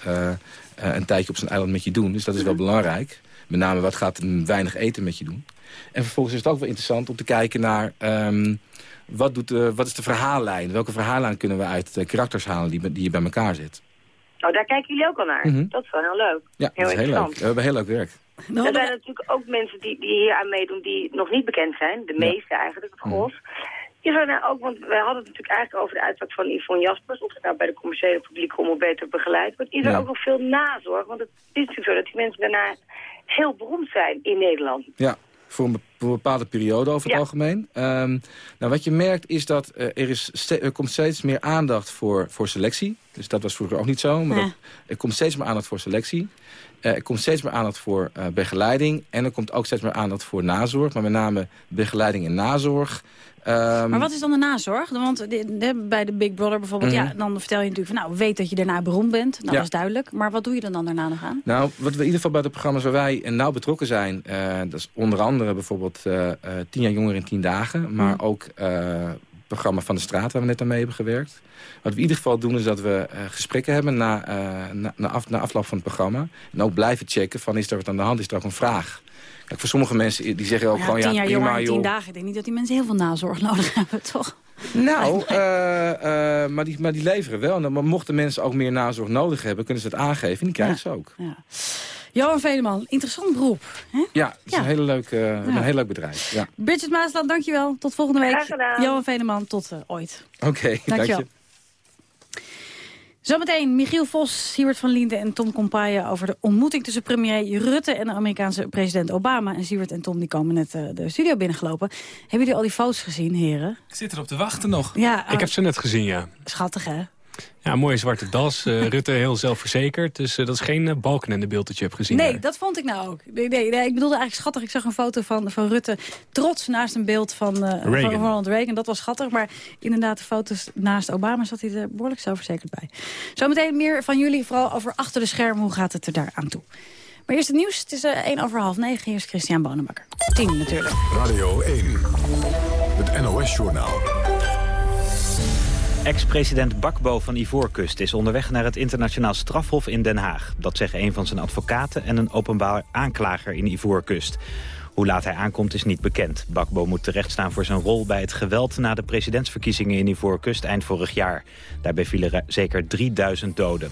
een tijdje op zijn eiland met je doen? Dus dat is wel belangrijk. Met name, wat gaat een weinig eten met je doen? En vervolgens is het ook wel interessant om te kijken naar... ehm, wat, doet de, wat is de verhaallijn? Welke verhaallijn kunnen we uit de karakters halen die, die je bij elkaar zit? Nou, daar kijken jullie ook al naar. Mhm. Dat is wel heel leuk. Ja, heel dat is heel leuk. We hebben heel leuk werk. Er zijn natuurlijk ook mensen die, die hier aan meedoen die nog niet bekend zijn. De meeste eigenlijk, het gros. Is er nou ook, want we hadden het natuurlijk eigenlijk over de uitspraak van Yvonne Jaspers... of het nou bij de commerciële publiek omroep beter begeleid wordt. Is er Ja. ook nog veel nazorg? Want het is natuurlijk zo dat die mensen daarna heel beroemd zijn in Nederland. Ja, voor een, een bepaalde periode over het Ja. algemeen. Ehm, nou, wat je merkt is dat eh, er, is ste- er komt steeds meer aandacht voor, voor selectie. Dus dat was vroeger ook niet zo. Maar dat- er komt steeds meer aandacht voor selectie. Eh, er komt steeds meer aandacht voor eh, begeleiding. En er komt ook steeds meer aandacht voor nazorg. Maar met name begeleiding en nazorg. Ehm, Maar wat is dan de nazorg? Want de- de- bij de Big Brother bijvoorbeeld, Mhm. ja, dan vertel je natuurlijk van... nou, weet dat je daarna beroemd bent. Nou, Ja. dat is duidelijk. Maar wat doe je dan, dan daarna nog aan? Nou, wat we in ieder geval bij de programma's waar wij nauw betrokken zijn... dat is onder andere bijvoorbeeld eh eh, 10 jaar jonger in 10 dagen... maar Mhm. ook eh, programma Van de Straat, waar we net aan mee hebben gewerkt. Wat we in ieder geval doen is dat we gesprekken hebben na, na, na, af, na afloop van het programma. En ook blijven checken van is er wat aan de hand, is er ook een vraag. Kijk, voor sommige mensen die zeggen ook ja, gewoon... tien ja, jaar prima, jonger, tien joh. dagen. Ik denk niet dat die mensen heel veel nazorg <laughs> nodig hebben, toch? Nou, <laughs> maar, die, maar die leveren wel. Maar mochten mensen ook meer nazorg nodig hebben, kunnen ze het aangeven. En die krijgen ze ook. Ja. Johan Veneman, interessant beroep. Hè? Ja, het is Ja. Een, hele leuk, een heel leuk bedrijf. Ja. Bridget Maasland, dankjewel. Tot volgende week. Graag gedaan. Johan Veneman, tot eh, ooit. Oké, dank Dankjewel. je. Zometeen Michiel Vos, Siewert van Linden en Tom Kompaye over de ontmoeting tussen premier Rutte en de Amerikaanse president Obama. En Siewert en Tom die komen net eh, de studio binnengelopen. Hebben jullie al die foto's gezien, heren? Ik zit erop te wachten nog. Ja, ik heb ze net gezien, ja. Schattig, hè? Ja, mooie zwarte das. eh, <laughs> Rutte heel zelfverzekerd. Dus eh, dat is geen uh, balken in de beeld dat je hebt gezien. Nee, daar. dat vond ik nou ook. Nee, nee, nee, ik bedoelde eigenlijk schattig. Ik zag een foto van, van Rutte trots naast een beeld van, eh, van Reagan. Ronald Reagan. Dat was schattig, maar inderdaad de foto's naast Obama zat hij er behoorlijk zelfverzekerd bij. Zometeen meer van jullie, vooral over achter de schermen. Hoe gaat het er daar aan toe? Maar eerst het nieuws. Het is eh, 1 over half 9. Hier is Christian Bonenbakker. 10 natuurlijk. Radio 1, het NOS-journaal. Ex-president Bakbo van Ivoorkust is onderweg naar het internationaal strafhof in Den Haag. Dat zeggen een van zijn advocaten en een openbaar aanklager in Ivoorkust. Hoe laat hij aankomt is niet bekend. Bakbo moet terechtstaan voor zijn rol bij het geweld na de presidentsverkiezingen in Ivoorkust eind vorig jaar. Daarbij vielen er zeker 3000 doden.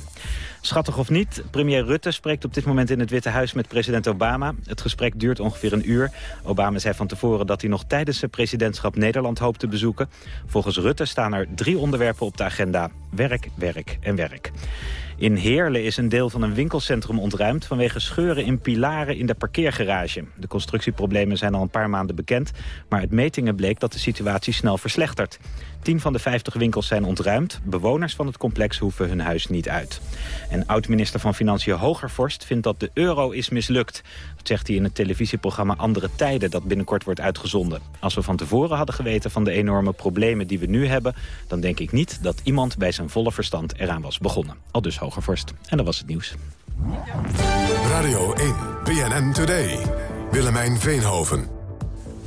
Schattig of niet, premier Rutte spreekt op dit moment in het Witte Huis met president Obama. Het gesprek duurt ongeveer een uur. Obama zei van tevoren dat hij nog tijdens zijn presidentschap Nederland hoopt te bezoeken. Volgens Rutte staan er drie onderwerpen op de agenda. Werk, werk en werk. In Heerlen is een deel van een winkelcentrum ontruimd... vanwege scheuren in pilaren in de parkeergarage. De constructieproblemen zijn al een paar maanden bekend... maar uit metingen bleek dat de situatie snel verslechtert. Tien van de 50 winkels zijn ontruimd. Bewoners van het complex hoeven hun huis niet uit. En oud-minister van Financiën Hogervorst vindt dat de euro is mislukt. Dat zegt hij in het televisieprogramma Andere Tijden... dat binnenkort wordt uitgezonden. Als we van tevoren hadden geweten van de enorme problemen die we nu hebben... dan denk ik niet dat iemand bij zijn volle verstand eraan was begonnen. Al dus Hogervorst. En dat was het nieuws. Radio 1, BNN Today. Willemijn Veenhoven.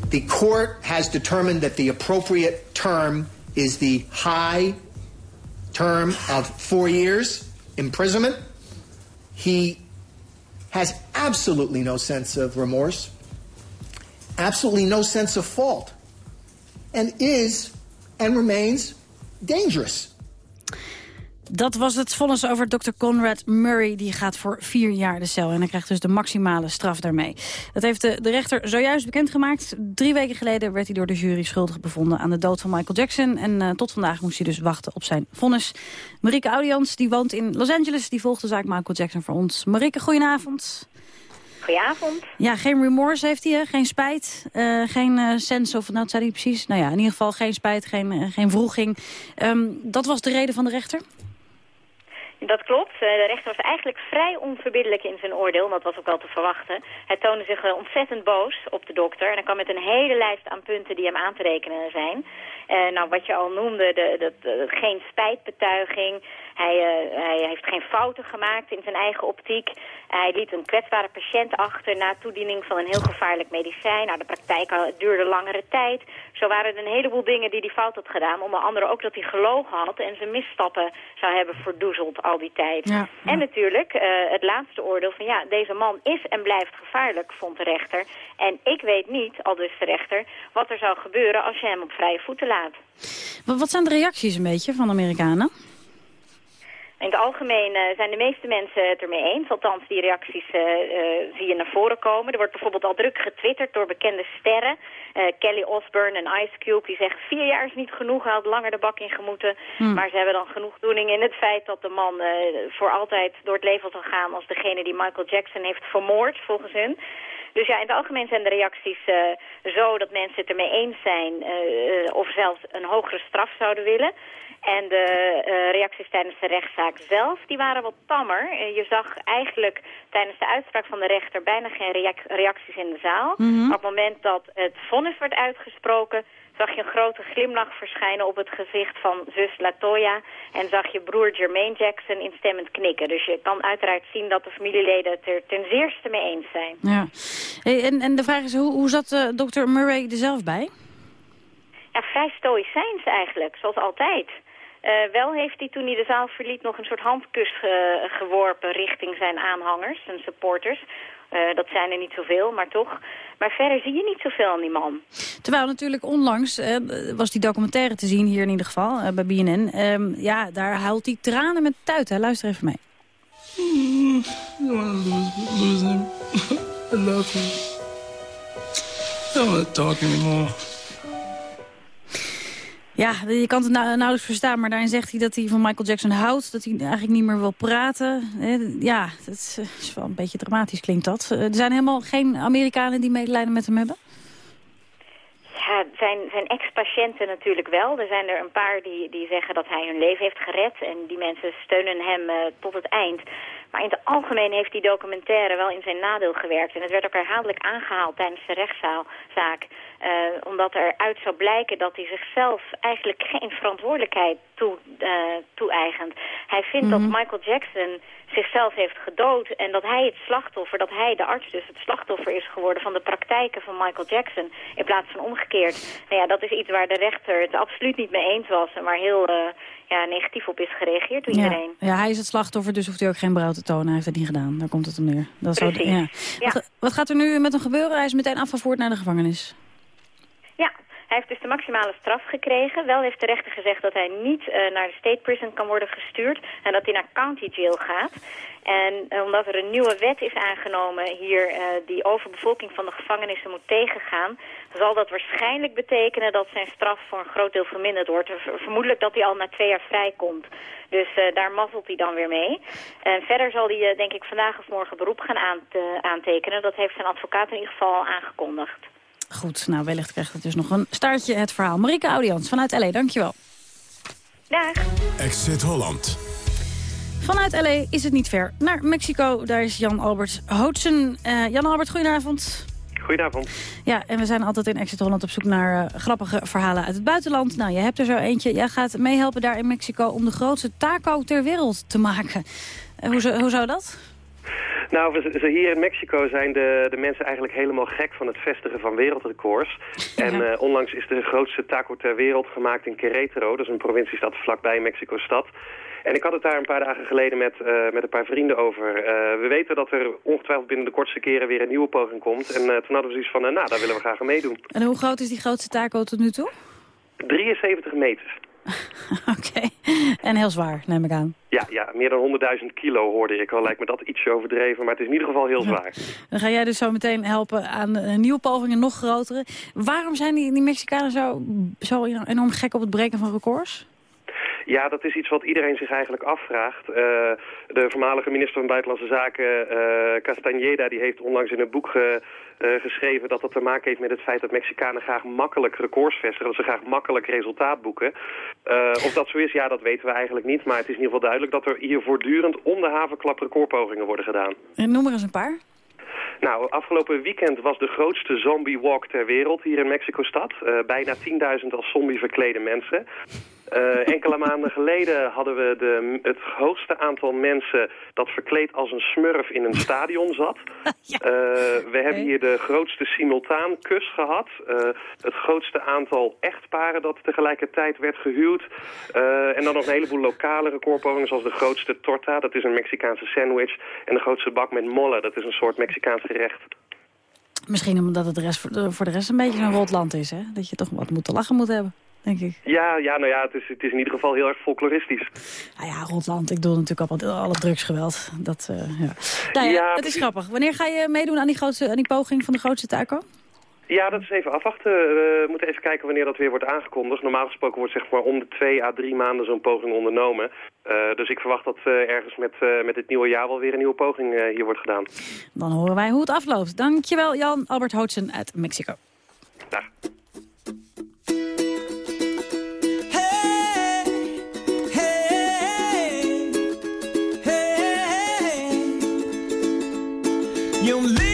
The court has determined that the appropriate term is the high term of four years imprisonment. He has absolutely no sense of remorse, absolutely no sense of fault, and is and remains dangerous. Dat was het vonnis over Dr. Conrad Murray. Die gaat voor vier jaar de cel. En hij krijgt dus de maximale straf daarmee. Dat heeft de, de rechter zojuist bekendgemaakt. Drie weken geleden werd hij door de jury schuldig bevonden... aan de dood van Michael Jackson. En uh, tot vandaag moest hij dus wachten op zijn vonnis. Marieke Audians, die woont in Los Angeles. Die volgt de zaak Michael Jackson voor ons. Marieke, goedenavond. Goedenavond. Ja, geen remorse heeft hij, hè? geen spijt, uh, geen uh, sense of, nou, wat zei hij precies? Nou ja, in ieder geval geen spijt, geen, geen vroeging. Um, dat was de reden van de rechter? Dat klopt. De rechter was eigenlijk vrij onverbiddelijk in zijn oordeel. Dat was ook wel te verwachten. Hij toonde zich ontzettend boos op de dokter. En hij kwam met een hele lijst aan punten die hem aan te rekenen zijn. Uh, nou, wat je al noemde, de, de, de, geen spijtbetuiging. Hij, uh, hij heeft geen fouten gemaakt in zijn eigen optiek. Hij liet een kwetsbare patiënt achter na toediening van een heel gevaarlijk medicijn. Nou, de praktijk duurde langere tijd. Zo waren er een heleboel dingen die hij fout had gedaan. Onder andere ook dat hij gelogen had en zijn misstappen zou hebben verdoezeld al die tijd. Ja, ja. En natuurlijk uh, het laatste oordeel van ja, deze man is en blijft gevaarlijk, vond de rechter. En ik weet niet, al dus de rechter, wat er zou gebeuren als je hem op vrije voeten laat. Wat, wat zijn de reacties een beetje van de Amerikanen? In het algemeen uh, zijn de meeste mensen het ermee eens. Althans, die reacties uh, uh, zie je naar voren komen. Er wordt bijvoorbeeld al druk getwitterd door bekende sterren. Kelly Osbourne en Ice Cube, die zeggen vier jaar is niet genoeg. Hij had langer de bak in gemoeten. Hmm. Maar ze hebben dan genoegdoening in het feit dat de man voor altijd door het leven zal gaan... als degene die Michael Jackson heeft vermoord, volgens hun. Dus ja, in het algemeen zijn de reacties uh, zo dat mensen het ermee eens zijn uh, of zelfs een hogere straf zouden willen. En de uh, reacties tijdens de rechtszaak zelf, die waren wat tammer. je zag eigenlijk tijdens de uitspraak van de rechter bijna geen reac reacties in de zaal. Mhm. Mm -hmm. Op het moment dat het vonnis werd uitgesproken, zag je een grote glimlach verschijnen op het gezicht van zus Latoya. En zag je broer Jermaine Jackson instemmend knikken. Dus je kan uiteraard zien dat de familieleden het er ten zeerste mee eens zijn. Ja. Hey, en, en de vraag is, hoe, hoe zat uh, dokter Murray er zelf bij? ja, vrij stoïcijns eigenlijk, zoals altijd. Eh, wel heeft hij toen hij de zaal verliet nog een soort handkus ge- geworpen richting zijn aanhangers, zijn supporters. Eh, dat zijn er niet zoveel, maar toch. Maar verder zie je niet zoveel aan die man. Terwijl natuurlijk onlangs eh, was die documentaire te zien, hier in ieder geval, bij BNN. Ehm, ja, daar huilt hij tranen met tuiten. Luister even mee. I don't want to lose, lose him. <laughs> I love him. I don't want to talk anymore. Ja, je kan het nou, nauwelijks verstaan, maar daarin zegt hij dat hij van Michael Jackson houdt. Dat hij eigenlijk niet meer wil praten. Ja, dat is, eh, is wel een beetje dramatisch klinkt dat. Eh, Er zijn helemaal geen Amerikanen die medelijden met hem hebben? Ja, zijn, zijn ex-patiënten natuurlijk wel. Er zijn er een paar die, die zeggen dat hij hun leven heeft gered. En die mensen steunen hem eh, tot het eind. Maar in het algemeen heeft die documentaire wel in zijn nadeel gewerkt. En het werd ook herhaaldelijk aangehaald tijdens de rechtszaak. Eh, omdat eruit zou blijken dat hij zichzelf eigenlijk geen verantwoordelijkheid toe, eh, toe-eigent. Hij vindt dat Michael Jackson zichzelf heeft gedood en dat hij het slachtoffer, dat hij, de arts dus, het slachtoffer is geworden van de praktijken van Michael Jackson in plaats van omgekeerd. Nou ja, dat is iets waar de rechter het absoluut niet mee eens was en waar heel eh, ja, negatief op is gereageerd door Ja. iedereen. ja, hij is het slachtoffer, dus hoeft hij ook geen brouw te tonen. Hij heeft het niet gedaan, daar komt het om neer. Dat Precies. ja. Wat, wat gaat er nu met hem gebeuren? Hij is meteen afgevoerd naar de gevangenis. Ja, hij heeft dus de maximale straf gekregen. Wel heeft de rechter gezegd dat hij niet eh, naar de state prison kan worden gestuurd en dat hij naar county jail gaat. En eh, omdat er een nieuwe wet is aangenomen hier eh, die overbevolking van de gevangenissen moet tegengaan, zal dat waarschijnlijk betekenen dat zijn straf voor een groot deel verminderd wordt. Ver- Vermoedelijk dat hij al na twee jaar vrijkomt. Dus daar mazzelt hij dan weer mee. En verder zal hij denk ik vandaag of morgen beroep gaan aante- aantekenen. Dat heeft zijn advocaat in ieder geval al aangekondigd. Goed, nou wellicht krijgt het dus nog een staartje het verhaal. Marike Audians vanuit L.A., dankjewel. Dag. Exit Holland. Vanuit L.A. is het niet ver. Naar Mexico, daar is Jan-Albert Hootsen. Eh, Jan-Albert, goedenavond. Goedenavond. Ja, en we zijn altijd in Exit Holland op zoek naar eh, grappige verhalen uit het buitenland. Nou, je hebt er zo eentje. Jij gaat meehelpen daar in Mexico om de grootste taco ter wereld te maken. Eh, hoe, zo- hoe zou dat? Nou, ze- hier in Mexico zijn de, de mensen eigenlijk helemaal gek van het vestigen van wereldrecords. En eh, onlangs is de grootste taco ter wereld gemaakt in Querétaro. Dat is een provinciestad vlakbij Mexico-stad. En ik had het daar een paar dagen geleden met, eh, met een paar vrienden over. Eh, we weten dat er ongetwijfeld binnen de kortste keren weer een nieuwe poging komt. En toen hadden we zoiets van, nou, daar willen we graag aan meedoen. En hoe groot is die grootste taco tot nu toe? 73 meter. <laughs> Oké. En heel zwaar, neem ik aan. Ja, ja, meer dan 100.000 kilo hoorde ik al. Lijkt me dat ietsje overdreven, maar het is in ieder geval heel zwaar. Dan ga jij dus zo meteen helpen aan een nieuwe poging, een nog grotere. Waarom zijn die, die Mexicanen zo, zo enorm gek op het breken van records? Ja, dat is iets wat iedereen zich eigenlijk afvraagt. Eh, de voormalige minister van Buitenlandse Zaken, eh Castañeda, die heeft onlangs in een boek ge- eh, geschreven dat dat te maken heeft met het feit dat Mexicanen graag makkelijk records vestigen, dat ze graag makkelijk resultaat boeken. Eh, of dat zo is, ja, dat weten we eigenlijk niet, maar het is in ieder geval duidelijk dat er hier voortdurend om de havenklap recordpogingen worden gedaan. En Noem er eens een paar. Nou, afgelopen weekend was de grootste zombie walk ter wereld hier in Mexico-stad. Eh, bijna 10.000 als zombie verklede mensen. Eh, enkele maanden geleden hadden we de, het hoogste aantal mensen dat verkleed als een smurf in een stadion zat. <laughs> Eh, we hebben hier de grootste simultaankus gehad. Eh, het grootste aantal echtparen dat tegelijkertijd werd gehuwd. Eh, en dan nog een heleboel lokale recordpogingen zoals de grootste torta. Dat is een Mexicaanse sandwich. En de grootste bak met molle. Dat is een soort Mexicaans gerecht. Misschien omdat het de rest, voor, de, rest een beetje een rot land is, hè? Dat je toch wat moet te lachen moet hebben, denk ik. Ja, ja, nou ja, het is, het is in ieder geval heel erg folkloristisch. Nou ja, rot land. Ik bedoel natuurlijk al alle drugsgeweld. Dat, eh, ja. Nou ja, Ja, het is grappig. Wanneer ga je meedoen aan die, grootste, aan die poging van de grootste taco? Ja, dat is even afwachten. We moeten even kijken wanneer dat weer wordt aangekondigd. Normaal gesproken wordt zeg maar om de twee à drie maanden zo'n poging ondernomen. Eh, dus ik verwacht dat eh, ergens met, eh, met dit nieuwe jaar wel weer een nieuwe poging eh, hier wordt gedaan. Dan horen wij hoe het afloopt. Dankjewel, Jan Albert Hootsen uit Mexico. Dag. Your lipstick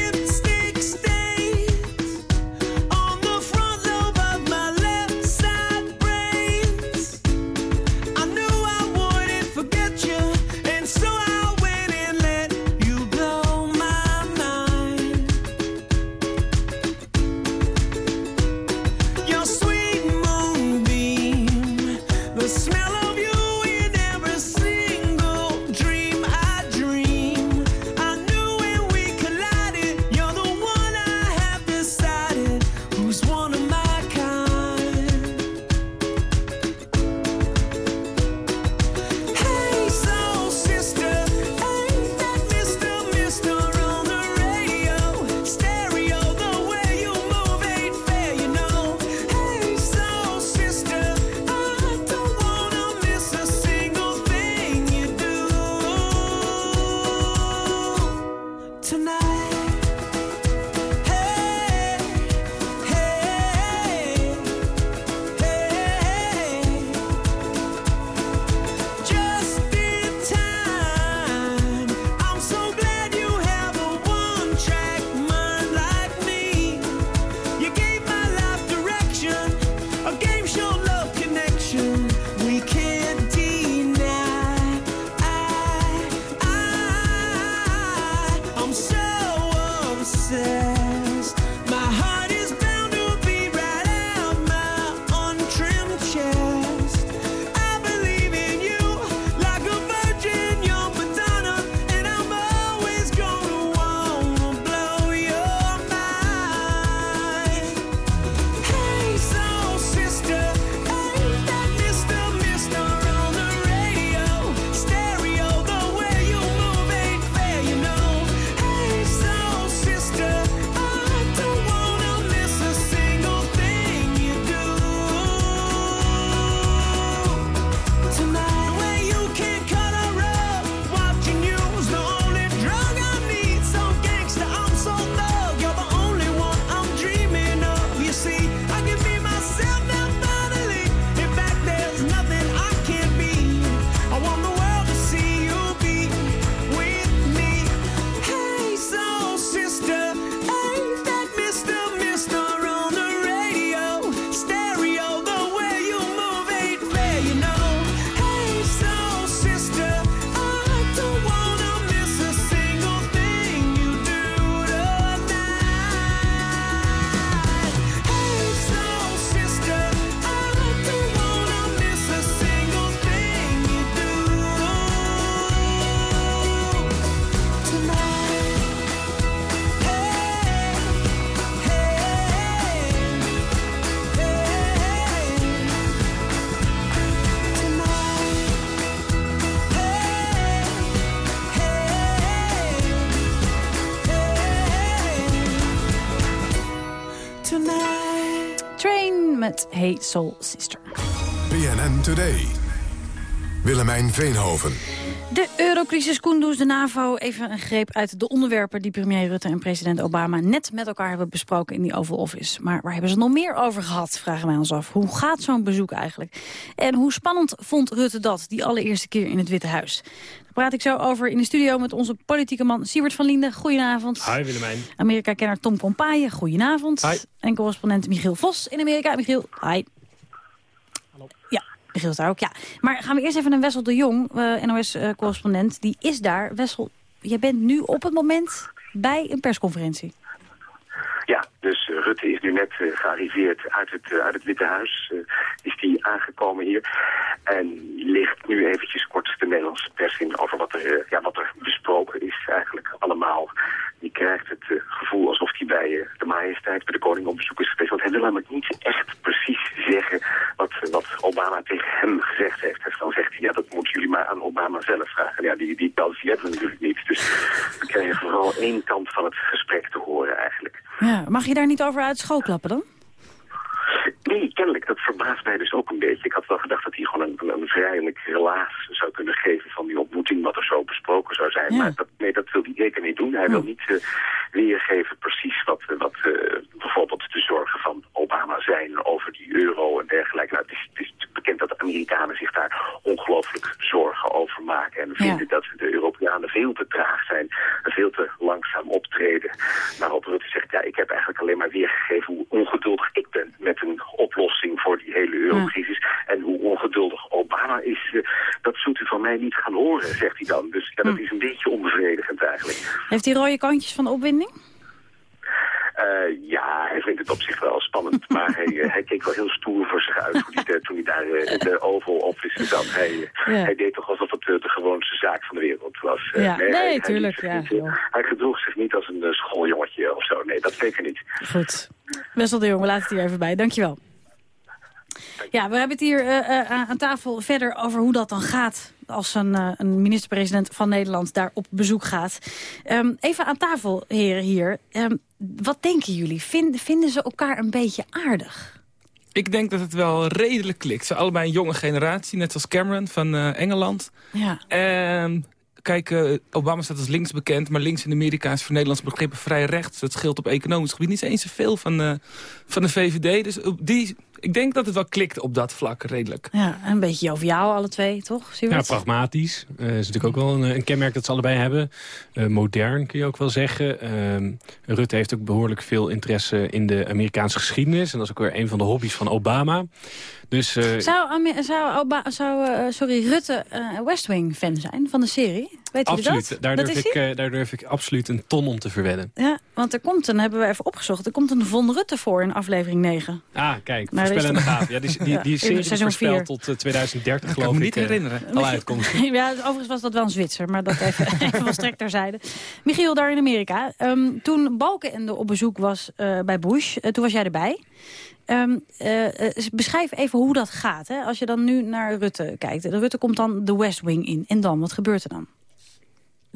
Hey Soul Sister. BNN Today. Willemijn Veenhoven. De eurocrisis, Kunduz, de NAVO. Even een greep uit de onderwerpen die premier Rutte en president Obama net met elkaar hebben besproken in die Oval Office. Maar waar hebben ze nog meer over gehad, vragen wij ons af. Hoe gaat zo'n bezoek eigenlijk? En hoe spannend vond Rutte dat, die allereerste keer in het Witte Huis? Daar praat ik zo over in de studio met onze politieke man Siewert van Linden. Goedenavond. Hi Willemijn. Amerika-kenner Tom Pompaaien. Goedenavond. Hi. En correspondent Michiel Vos in Amerika. Michiel, hi. Daar ook, ja. Maar gaan we eerst even naar Wessel de Jong, eh, NOS-correspondent. Die is daar. Wessel, jij bent nu op het moment bij een persconferentie. Ja, dus eh, Rutte is nu net eh, gearriveerd uit het, eh, uit het Witte Huis. eh, is die aangekomen hier. En ligt nu eventjes kort de Nederlandse pers in over wat er, eh, ja, wat er besproken is eigenlijk allemaal. Die krijgt het eh, gevoel alsof hij bij eh, de majesteit, bij de koning op bezoek is geweest. Want hij wil namelijk niet echt precies zeggen wat, wat Obama tegen hem gezegd heeft. Dus dan zegt hij, ja, dat moeten jullie maar aan Obama zelf vragen. Ja, die, die hebben we natuurlijk niet. Dus we krijgen vooral één kant van het gesprek te horen eigenlijk. Ja, mag je daar niet over uit school klappen dan? Nee, kennelijk. Dat verbaast mij dus ook een beetje. Ik had wel gedacht dat hij gewoon een, vrijelijk relaas zou kunnen geven van die ontmoeting, wat er zo besproken zou zijn. Ja. Maar dat, nee, dat wil hij zeker niet doen. Hij wil niet eh, weergeven precies wat, eh, wat eh, bijvoorbeeld de zorgen van Obama zijn over die euro en dergelijke. Nou, het, is, het is bekend dat de Amerikanen zich daar ongelooflijk zorgen over maken. En vinden dat de Europeanen veel te traag zijn en veel te langzaam optreden. Waarop Rutte zegt, ja, ik heb eigenlijk alleen maar weergegeven hoe ongeduldig ik ben met een oplossing voor die hele eurocrisis. En hoe ongeduldig Obama is, eh, dat zult u van mij niet gaan horen, zegt hij dan. Dus ja, dat is een beetje onbevredigend eigenlijk. Heeft hij rode kantjes van opwinding? Eh, ja, hij vindt het op zich wel spannend, <laughs> maar hij, eh, hij keek wel heel stoer voor zich uit hoe hij, toen hij daar eh, in de Oval Office zat. Hij, Ja. hij deed toch alsof het de gewoonste zaak van de wereld was. Ja, nee, hij- hij tuurlijk, zich ja, hij gedroeg zich niet als een schooljongetje of zo. Nee, dat zeker niet. Goed. Wessel de Jong, we laten het hier even bij. Dankjewel. Ja, we hebben het hier aan tafel verder over hoe dat dan gaat... als een, een minister-president van Nederland daar op bezoek gaat. Ehm, even aan tafel, heren hier. Ehm, wat denken jullie? Vind- vinden ze elkaar een beetje aardig? Ik denk dat het wel redelijk klikt. Ze zijn allebei een jonge generatie, net als Cameron van eh, Engeland. Ja. En kijk, eh, Obama staat als links bekend... maar links in Amerika is voor Nederlands begrippen vrij rechts. Dat scheelt op economisch gebied niet eens zoveel van, eh, van de VVD. Dus op die, ik denk dat het wel klikt op dat vlak, redelijk. Ja, een beetje joviaal alle twee, toch? Ja, pragmatisch. Eh is natuurlijk ook wel een, een kenmerk dat ze allebei hebben. Eh, modern kun je ook wel zeggen. Ehm, Rutte heeft ook behoorlijk veel interesse in de Amerikaanse geschiedenis. En dat is ook weer een van de hobby's van Obama. Dus eh, Zou, zou, Oba- zou eh, sorry, Rutte eh, West Wing fan zijn van de serie? Weet absoluut, dat? daar dat durf, ik, eh, daar durf ik absoluut een ton om te verwedden. Ja, want er komt een, hebben we even opgezocht, er komt een Von Rutte voor in aflevering 9. Ah, kijk, Maar voorspellende <laughs> gaaf. Ja, die, die, Ja, die in serie is voorspeld tot eh, 2030, kan geloof me ik. niet eh, herinneren. Al uitkomt. <laughs> ja, overigens was dat wel een Zwitser, maar dat even, <laughs> even volstrekt terzijde. Michiel, daar in Amerika. Ehm, toen Balkenende op bezoek was eh, bij Bush, toen was jij erbij. Ehm, eh, eh, beschrijf even hoe dat gaat. Hè? Als je dan nu naar Rutte kijkt. Rutte komt dan de West Wing in. En dan, wat gebeurt er dan?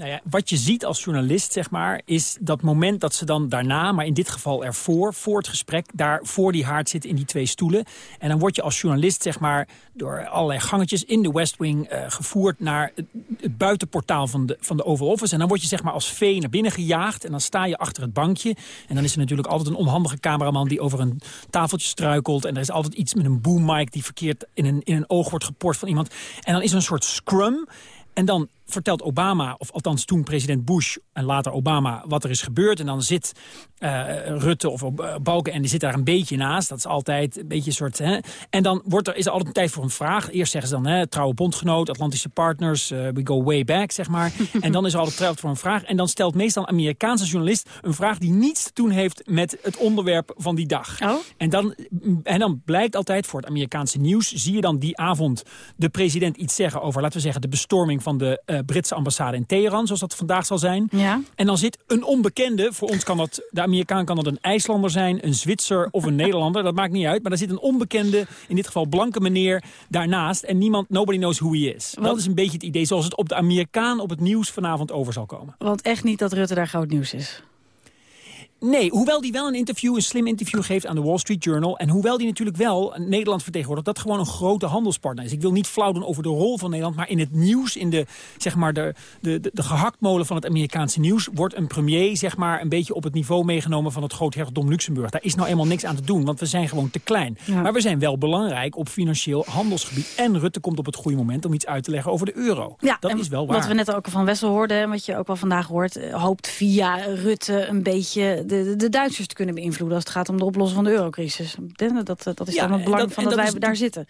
Nou ja, wat je ziet als journalist, zeg maar, is dat moment dat ze dan daarna, maar in dit geval ervoor, voor het gesprek, daar voor die haard zitten in die twee stoelen. En dan word je als journalist, zeg maar, door allerlei gangetjes in de West Wing eh, gevoerd naar het, buitenportaal van de, van de Oval Office. En dan word je, zeg maar, als vee naar binnen gejaagd. En dan sta je achter het bankje. En dan is er natuurlijk altijd een onhandige cameraman die over een tafeltje struikelt. En er is altijd iets met een boom mic die verkeerd in een, in een oog wordt geport van iemand. En dan is er een soort scrum. En dan vertelt Obama, of althans toen president Bush en later Obama, wat er is gebeurd. En dan zit eh, Rutte of uh, Balken en die zit daar een beetje naast. Dat is altijd een beetje een soort... Hè. En dan wordt er, is er altijd tijd voor een vraag. Eerst zeggen ze dan, hè, trouwe bondgenoot, Atlantische partners, uh, we go way back, zeg maar. <laughs> en dan is er altijd tijd voor een vraag. En dan stelt meestal een Amerikaanse journalist een vraag die niets te doen heeft met het onderwerp van die dag. Oh. En, dan, en dan blijkt altijd voor het Amerikaanse nieuws, zie je dan die avond de president iets zeggen over, laten we zeggen, de bestorming van de Britse ambassade in Teheran, zoals dat vandaag zal zijn. Ja. En dan zit een onbekende, voor ons kan dat, de Amerikaan kan dat een IJslander zijn, een Zwitser of een Nederlander, dat maakt niet uit. Maar daar zit een onbekende, in dit geval blanke meneer, daarnaast. En niemand, nobody knows who he is. Want, dat is een beetje het idee zoals het op de Amerikaan op het nieuws vanavond over zal komen. Want echt niet dat Rutte daar groot nieuws is. Nee, hoewel die wel een interview, een slim interview geeft aan de Wall Street Journal. En hoewel die natuurlijk wel Nederland vertegenwoordigt, dat gewoon een grote handelspartner is. Ik wil niet flauw doen over de rol van Nederland, maar in het nieuws, in de, zeg maar de, de, de, de gehaktmolen van het Amerikaanse nieuws, wordt een premier zeg maar een beetje op het niveau meegenomen van het groothertogdom Luxemburg. Daar is nou eenmaal niks aan te doen, want we zijn gewoon te klein. Maar we zijn wel belangrijk op financieel handelsgebied. En Rutte komt op het goede moment om iets uit te leggen over de euro. Ja, dat is wel waar. Wat we net ook van Wessel hoorden, en wat je ook wel vandaag hoort... eh, hoopt via Rutte een beetje de, de, Duitsers te kunnen beïnvloeden... als het gaat om de oplossing van de eurocrisis. Dat, dat, is Ja, dan het belang dat- van dat, dat wij is daar zitten.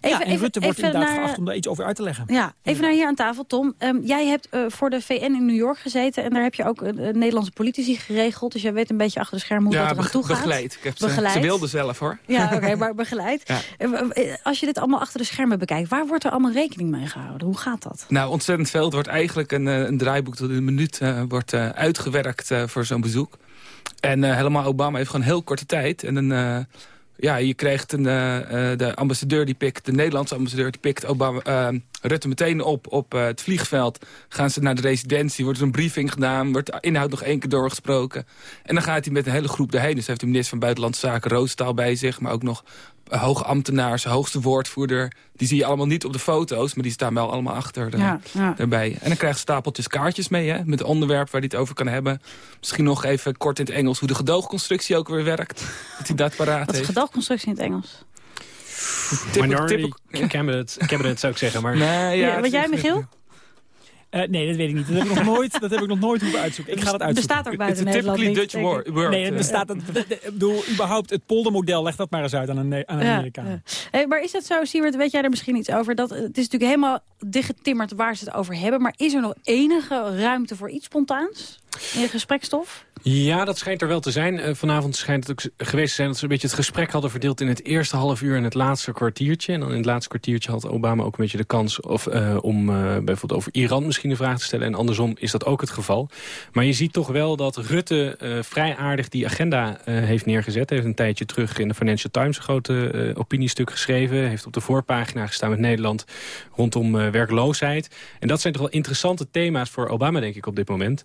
Ja, en Rutte wordt even inderdaad naar- geacht om daar iets over uit te leggen. Ja, even naar hier aan tafel, Tom. Ehm, jij hebt eh, voor de VN in New York gezeten... en daar heb je ook eh, Nederlandse politici geregeld. Dus jij weet een beetje achter de schermen hoe ja, dat er toe gaat. begeleid. Ik heb ze, Begeleid. ze wilden zelf, hoor. Ja, oké, <laughs> maar begeleid. Ja. Eh, eh, Als je dit allemaal achter de schermen bekijkt... waar wordt er allemaal rekening mee gehouden? Hoe gaat dat? Nou, ontzettend veel. Het wordt eigenlijk een, eh, een draaiboek tot in een minuut eh, wordt, eh, uitgewerkt eh, voor zo'n bezoek. En eh, helemaal Obama heeft gewoon heel korte tijd. En een, eh, ja, je krijgt een, eh, eh, de ambassadeur die pikt, de Nederlandse ambassadeur die pikt Obama, eh, Rutte meteen op op het vliegveld. Gaan ze naar de residentie, wordt er een briefing gedaan, wordt de inhoud nog één keer doorgesproken. En dan gaat hij met een hele groep daarheen. Dus heeft de minister van Buitenlandse Zaken Roostaal bij zich, maar ook nog eh, hoge ambtenaars, hoogste woordvoerder. Die zie je allemaal niet op de foto's, maar die staan wel allemaal achter eh, Ja, ja. erbij. En dan krijg je stapeltjes kaartjes mee, hè, met het onderwerp waar hij het over kan hebben. Misschien nog even kort in het Engels hoe de gedoogconstructie ook weer werkt. <laughs> Dat hij dat paraat Wat is heeft. gedoogconstructie in het Engels? Minority cabinet, cabinet zou ik zeggen. Maar... Nee, Ja, wat jij, Michiel? Eh, nee, dat weet ik niet. Dat heb ik nog nooit, dat heb ik nog nooit hoeven uitzoeken. Ik ga dat uitzoeken. Bestaat ook buiten Nederland typically Dutch word. Nee, het bestaat. Ik bedoel, überhaupt het poldermodel, leg dat maar eens uit aan een, aan een Ja, Amerikaan. ja. Hey, maar is dat zo, Siewert, weet jij er misschien iets over? Dat, het is natuurlijk helemaal dichtgetimmerd waar ze het over hebben. Maar is er nog enige ruimte voor iets spontaans in je gesprekstof? Ja, dat schijnt er wel te zijn. Eh, vanavond schijnt het ook geweest te zijn dat ze een beetje het gesprek hadden verdeeld in het eerste half uur en het laatste kwartiertje. En dan in het laatste kwartiertje had Obama ook een beetje de kans of, eh, om eh, bijvoorbeeld over Iran misschien een vraag te stellen. En andersom is dat ook het geval. Maar je ziet toch wel dat Rutte vrij aardig die agenda heeft neergezet. Hij heeft een tijdje terug in de Financial Times een grote opiniestuk geschreven. Heeft op de voorpagina gestaan met Nederland rondom werkloosheid. En dat zijn toch wel interessante thema's voor Obama, denk ik, op dit moment.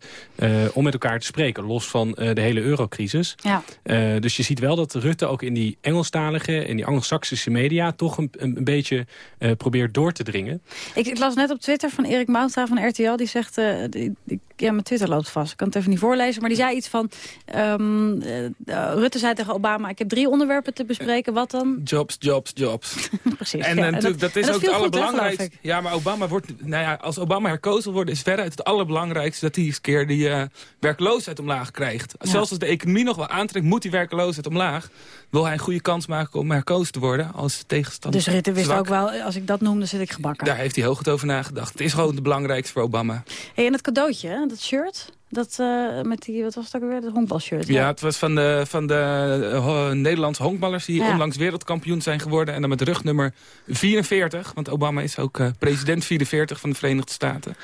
om met elkaar te spreken, los van eh, de hele eurocrisis. Ja. Eh, dus je ziet wel dat Rutte ook in die Engelstalige, in die Anglo-Saxische media... toch een, een, beetje eh, probeert door te dringen. Ik, ik las net op Twitter van Erik Mouta van RTL. Die zegt, eh, die, die- ja, mijn Twitter loopt vast. Ik kan het even niet voorlezen. Maar die zei iets van... ehm, eh, eh, Rutte zei tegen Obama... ik heb drie onderwerpen te bespreken. Wat dan? <laughs> Jobs, jobs, jobs. Precies. En ja, natuurlijk, dat, is ook het allerbelangrijkste. ja, maar Obama wordt, nou ja, als Obama herkozen wordt, is veruit het allerbelangrijkste dat hij eens een keer die eh, werkloosheid omlaag krijgt. Ja. Zelfs als de economie nog wel aantrekt, moet die werkloosheid omlaag. Wil hij een goede kans maken om herkozen te worden als tegenstander. Dus Rutte wist zwak. ook wel, als ik dat noem, dan zit ik gebakken. Daar heeft hij heel goed over nagedacht. Het is gewoon het belangrijkste voor Obama. Hey, en het cadeautje, hè, dat shirt, dat eh, met die, wat was het ook weer, dat honkbalshirt. Ja, het was van de, van de eh, Nederlandse honkballers die Ja. onlangs wereldkampioen zijn geworden. En dan met rugnummer 44. Want Obama is ook eh, president 44 van de Verenigde Staten.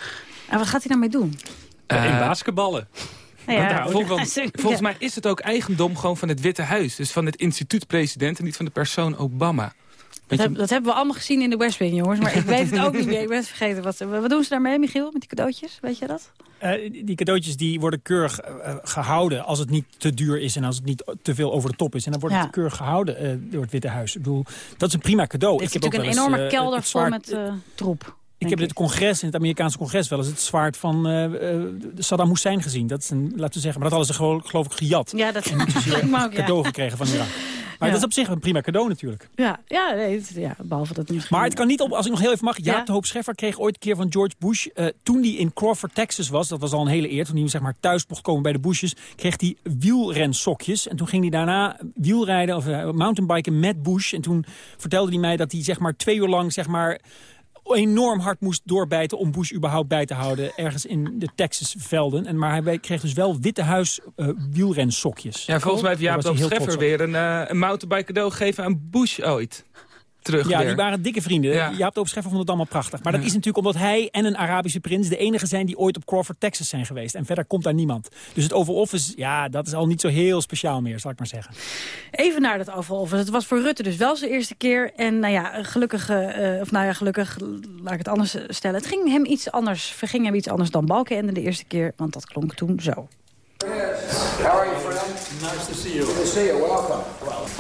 En wat gaat hij daarmee doen? Eh, in basketballen. Nou ja, Nou, volgens, volgens mij is het ook eigendom gewoon van het Witte Huis. Dus van het instituut president en niet van de persoon Obama. Dat, heb- dat hebben we allemaal gezien in de West Wing, jongens. Maar ik weet het ook niet meer. Ik ben het vergeten. Wat, wat doen ze daarmee, Michiel, met die cadeautjes? Weet je dat? Eh, die cadeautjes die worden keurig eh, gehouden als het niet te duur is... en als het niet te veel over de top is. En dan wordt Ja. het keurig gehouden eh, door het Witte Huis. Ik bedoel, dat is een prima cadeau. Dit is Ik heb natuurlijk ook een enorme kelder het vol met eh, troep. Ik heb dit congres, in het Amerikaanse congres, wel eens het zwaard van eh, eh, Saddam Hussein gezien. Dat is een, laten we zeggen, maar dat hadden ze gewoon, geloof ik gejat. Ja, dat En niet zozeer <laughs> lijkt me ook, ja. cadeau gekregen van Iran. Maar Ja. dat is op zich een prima cadeau natuurlijk. Ja, ja, nee, het- ja behalve dat misschien... Maar het kan niet op, als ik nog heel even mag. Jaap Ja? de Hoop Scheffer kreeg ooit een keer van George Bush... eh, toen hij in Crawford, Texas was, dat was al een hele eer... toen hij zeg maar, thuis mocht komen bij de Bushes... kreeg hij wielrensokjes. En toen ging hij daarna wielrijden of mountainbiken met Bush. En toen vertelde hij mij dat hij zeg maar, twee uur lang... Zeg maar, enorm hard moest doorbijten om Bush überhaupt bij te houden... ergens in de Texas-velden. En, maar hij kreeg dus wel Witte Huis wielrensokjes. ja, volgens mij heeft Jaap heel Scheffer weer een, eh, een mountainbike cadeau gegeven aan Bush ooit. Terug Ja, weer. die waren dikke vrienden. Ja. Jaap de Scheffer vond het allemaal prachtig. Maar dat is natuurlijk omdat hij en een Arabische prins... de enige zijn die ooit op Crawford, Texas zijn geweest. En verder komt daar niemand. Dus het Oval Office, ja, dat is al niet zo heel speciaal meer, zal ik maar zeggen. Even naar dat Oval Office. Het was voor Rutte dus wel zijn eerste keer. En nou ja, gelukkig, eh, of nou ja, gelukkig, laat ik het anders stellen. Het ging hem iets anders, verging hem iets anders dan Balkenende de eerste keer. Want dat klonk toen zo. To see you. Good to see you. Welcome.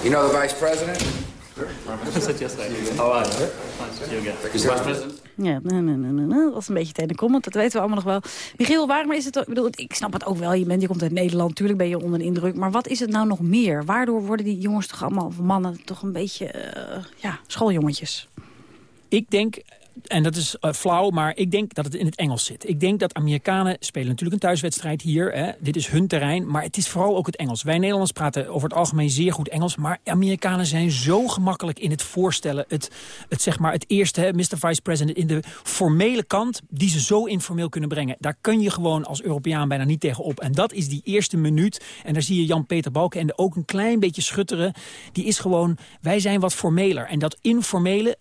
You know the vice president? President? Ja, nee, nee, nee, nee, nee. dat was een beetje tegenkommend, dat weten we allemaal nog wel. Michiel, waarom is het... Ik, bedoel, ik snap het ook wel, je, bent, je komt uit Nederland, natuurlijk ben je onder de indruk. Maar wat is het nou nog meer? Waardoor worden die jongens toch allemaal, of mannen, toch een beetje, uh, ja, schooljongetjes? Ik denk en dat is uh, flauw, maar ik denk dat het in het Engels zit. Ik denk dat Amerikanen spelen natuurlijk een thuiswedstrijd hier. Hè. Dit is hun terrein, maar het is vooral ook het Engels. Wij Nederlanders praten over het algemeen zeer goed Engels... maar Amerikanen zijn zo gemakkelijk in het voorstellen. Het, het, zeg maar, het eerste, hè, Mr. Vice President, in de formele kant... die ze zo informeel kunnen brengen. Daar kun je gewoon als Europeaan bijna niet tegen op. En dat is die eerste minuut. En daar zie je Jan-Peter Balkenende ook een klein beetje schutteren. Die is gewoon, wij zijn wat formeler. En dat informele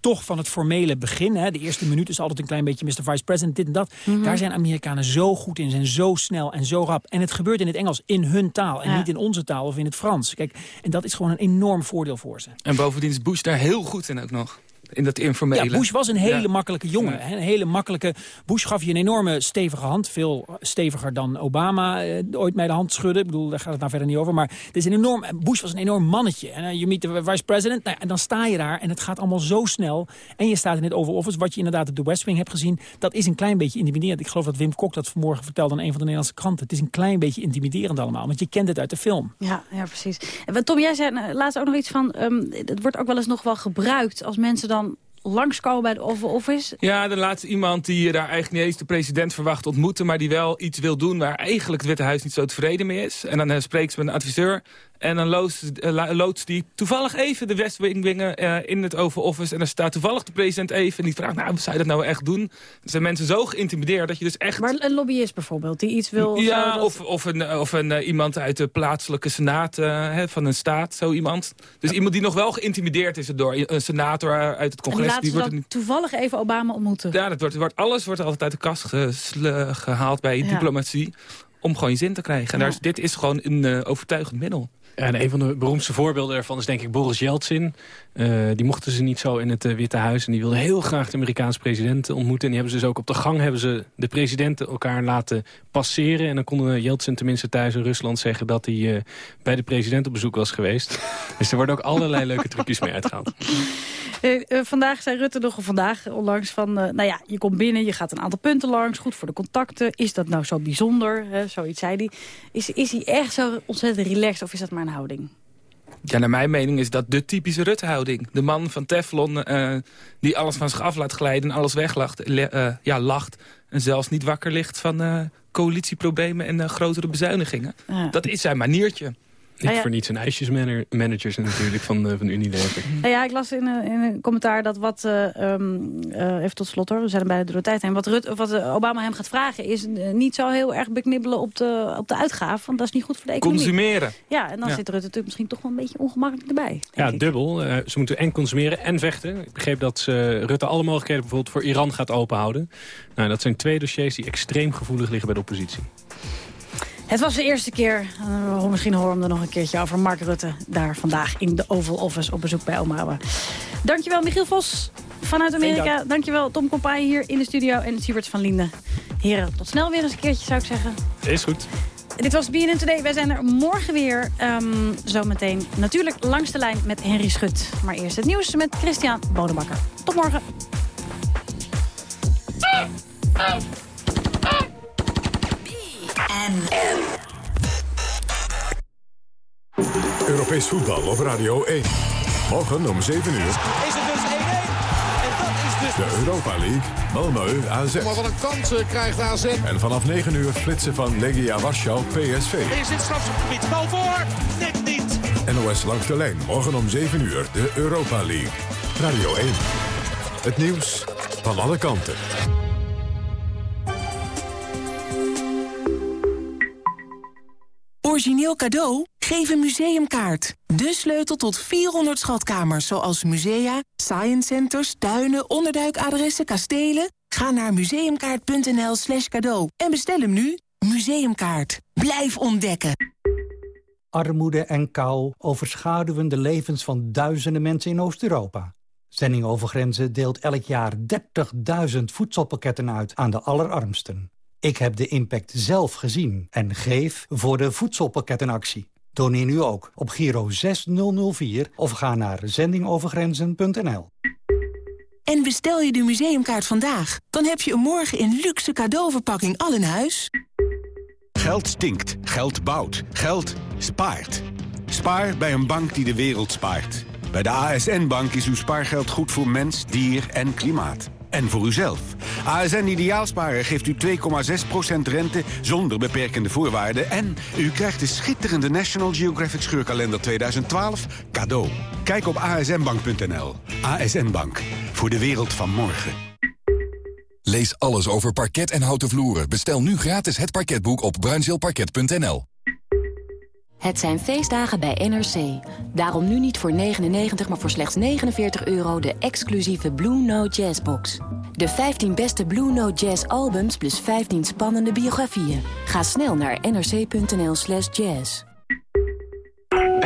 toch van het formele begin. Hè, de eerste minuut is altijd een klein beetje Mr. Vice President, dit en dat. Mhm. Daar zijn Amerikanen zo goed in, zijn zo snel en zo rap. En het gebeurt in het Engels, in hun taal. En Ja. niet in onze taal of in het Frans. Kijk, en dat is gewoon een enorm voordeel voor ze. En bovendien is Bush daar heel goed in ook nog. In dat informele. Ja, Bush was een hele Ja. makkelijke jongen. hè, Een hele makkelijke... Bush gaf je een enorme stevige hand. Veel steviger dan Obama eh, ooit mij de hand schudde. Ik bedoel, daar gaat het nou verder niet over. Maar het is een enorm, Bush was een enorm mannetje. En je meet de vice president. Nou, en dan sta je daar en het gaat allemaal zo snel. En je staat in het Oval Office. Wat je inderdaad op de West Wing hebt gezien. Dat is een klein beetje intimiderend. Ik geloof dat Wim Kok dat vanmorgen vertelde aan een van de Nederlandse kranten. Het is een klein beetje intimiderend allemaal. Want je kent het uit de film. Ja, ja precies. En wat- Tom, jij zei eh, laatst ook nog iets van... ehm, het wordt ook wel eens nog wel gebruikt als mensen dan langskomen bij de Oval Office. Ja, de laatste iemand die je daar eigenlijk niet eens de president verwacht ontmoeten... maar die wel iets wil doen waar eigenlijk het Witte Huis niet zo tevreden mee is. En dan eh, spreekt ze met een adviseur en dan loodst, eh, loodst die toevallig even de West Wing eh, in het Oval Office... en dan staat toevallig de president even en die vraagt... nou, zou je dat nou echt doen? Dan zijn mensen zo geïntimideerd dat je dus echt... Maar een lobbyist bijvoorbeeld, die iets wil... Ja, of, of een, of een eh, iemand uit de plaatselijke senaat eh, hè, van een staat, zo iemand. Dus iemand die nog wel geïntimideerd is door een senator uit het En die congres. laten Die wordt er niet- toevallig even Obama ontmoeten. ja, dat wordt, wordt, alles wordt altijd uit de kast gehaald bij Ja. diplomatie. Om gewoon je zin te krijgen. En daar is, dit is gewoon een eh, overtuigend middel. En een van de beroemdste voorbeelden daarvan is denk ik Boris Yeltsin. Eh, die mochten ze niet zo in het eh, Witte Huis. En die wilde heel graag de Amerikaanse president ontmoeten. En die hebben ze dus ook op de gang hebben ze de presidenten elkaar laten passeren. En dan kon Yeltsin tenminste thuis in Rusland zeggen dat hij eh, bij de president op bezoek was geweest. <laughs> dus er worden ook allerlei leuke trucjes mee uitgehaald. <laughs> Eh, eh, vandaag zei Rutte nog, vandaag onlangs van... nou ja, je komt binnen, je gaat een aantal punten langs. Goed voor de contacten. Is dat nou zo bijzonder? Hè, zoiets zei hij. Is, is hij echt zo ontzettend relaxed of is dat maar een houding? Ja, naar mijn mening is dat de typische Rutte-houding. De man van Teflon eh, die alles van zich af laat glijden en alles weglacht. eh, ja, lacht en zelfs niet wakker ligt van eh, coalitieproblemen en grotere bezuinigingen. Ja. Dat is zijn maniertje. Niet Ah, ja. voor niets een ijsjesmanagers natuurlijk van, eh, van Unilever. <laughs> Nou ja, ik las in een, in een commentaar dat wat, eh, ehm, eh, even tot slot hoor, we zijn er bijna door de tijd heen. Wat, Rut, wat eh, Obama hem gaat vragen is eh, niet zo heel erg beknibbelen op de, op de uitgaven. Want dat is niet goed voor de economie. Consumeren. Ja, en dan Ja. zit Rutte natuurlijk misschien toch wel een beetje ongemakkelijk erbij. Ja, dubbel. Eh, ze moeten en consumeren en vechten. Ik begreep dat Rutte alle mogelijkheden bijvoorbeeld voor Iran gaat openhouden. Nou, dat zijn twee dossiers die extreem gevoelig liggen bij de oppositie. Het was de eerste keer, eh, misschien horen we hem er nog een keertje over. Mark Rutte daar vandaag in de Oval Office op bezoek bij Obama. Dankjewel Michiel Vos vanuit Amerika. Dank. Dankjewel Tom Kompaai hier in de studio en Siebert van Linden. Heren, tot snel weer eens een keertje zou ik zeggen. Is goed. Dit was BNN Today. Wij zijn er morgen weer. ehm, zometeen natuurlijk langs de lijn met Henry Schut. Maar eerst het nieuws met Christian Bodebakker. Tot morgen. Europees voetbal op Radio 1. Morgen om 7 uur. Is het dus 1-1? En dat is dus... De Europa League, Malmö AZ. Maar wat een kans eh, krijgt AZ. En vanaf 9 uur flitsen van Legia Warschau PSV. Is dit strafgebied? Bal voor! Net niet! NOS langs de lijn, morgen om 7 uur. De Europa League. Radio 1. Het nieuws van alle kanten. Origineel cadeau? Geef een museumkaart. De sleutel tot 400 schatkamers, zoals musea, science centers, tuinen, onderduikadressen, kastelen. Ga naar museumkaart.nl slash cadeau en bestel hem nu. Museumkaart. Blijf ontdekken. Armoede en kou overschaduwen de levens van duizenden mensen in Oost-Europa. Zending over Grenzen deelt elk jaar 30.000 voedselpakketten uit aan de allerarmsten. Ik heb de impact zelf gezien en geef voor de voedselpakkettenactie. Doneer nu ook op Giro 6004 of ga naar zendingovergrenzen.nl. En bestel je de museumkaart vandaag, dan heb je een morgen in luxe cadeauverpakking al in huis. Geld stinkt, geld bouwt, geld spaart. Spaar bij een bank die de wereld spaart. Bij de ASN-bank is uw spaargeld goed voor mens, dier en klimaat. En voor uzelf. ASN Ideaalsparen geeft u 2,6% rente zonder beperkende voorwaarden... en u krijgt de schitterende National Geographic Scheurkalender 2012 cadeau. Kijk op asnbank.nl. ASN Bank. Voor de wereld van morgen. Lees alles over parket en houten vloeren. Bestel nu gratis het parketboek op bruinzeelparket.nl. Het zijn feestdagen bij NRC. Daarom nu niet voor 99, maar voor slechts 49 euro de exclusieve Blue Note Jazz box. De 15 beste Blue Note Jazz albums plus 15 spannende biografieën. Ga snel naar nrc.nl slash jazz.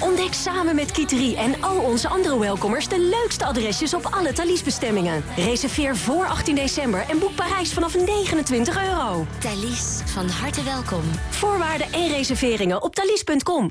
Ontdek samen met Kiteri en al onze andere welkomers de leukste adresjes op alle Thalys-bestemmingen. Reserveer voor 18 december en boek Parijs vanaf 29 euro. Thalys, van harte welkom. Voorwaarden en reserveringen op thalys.com.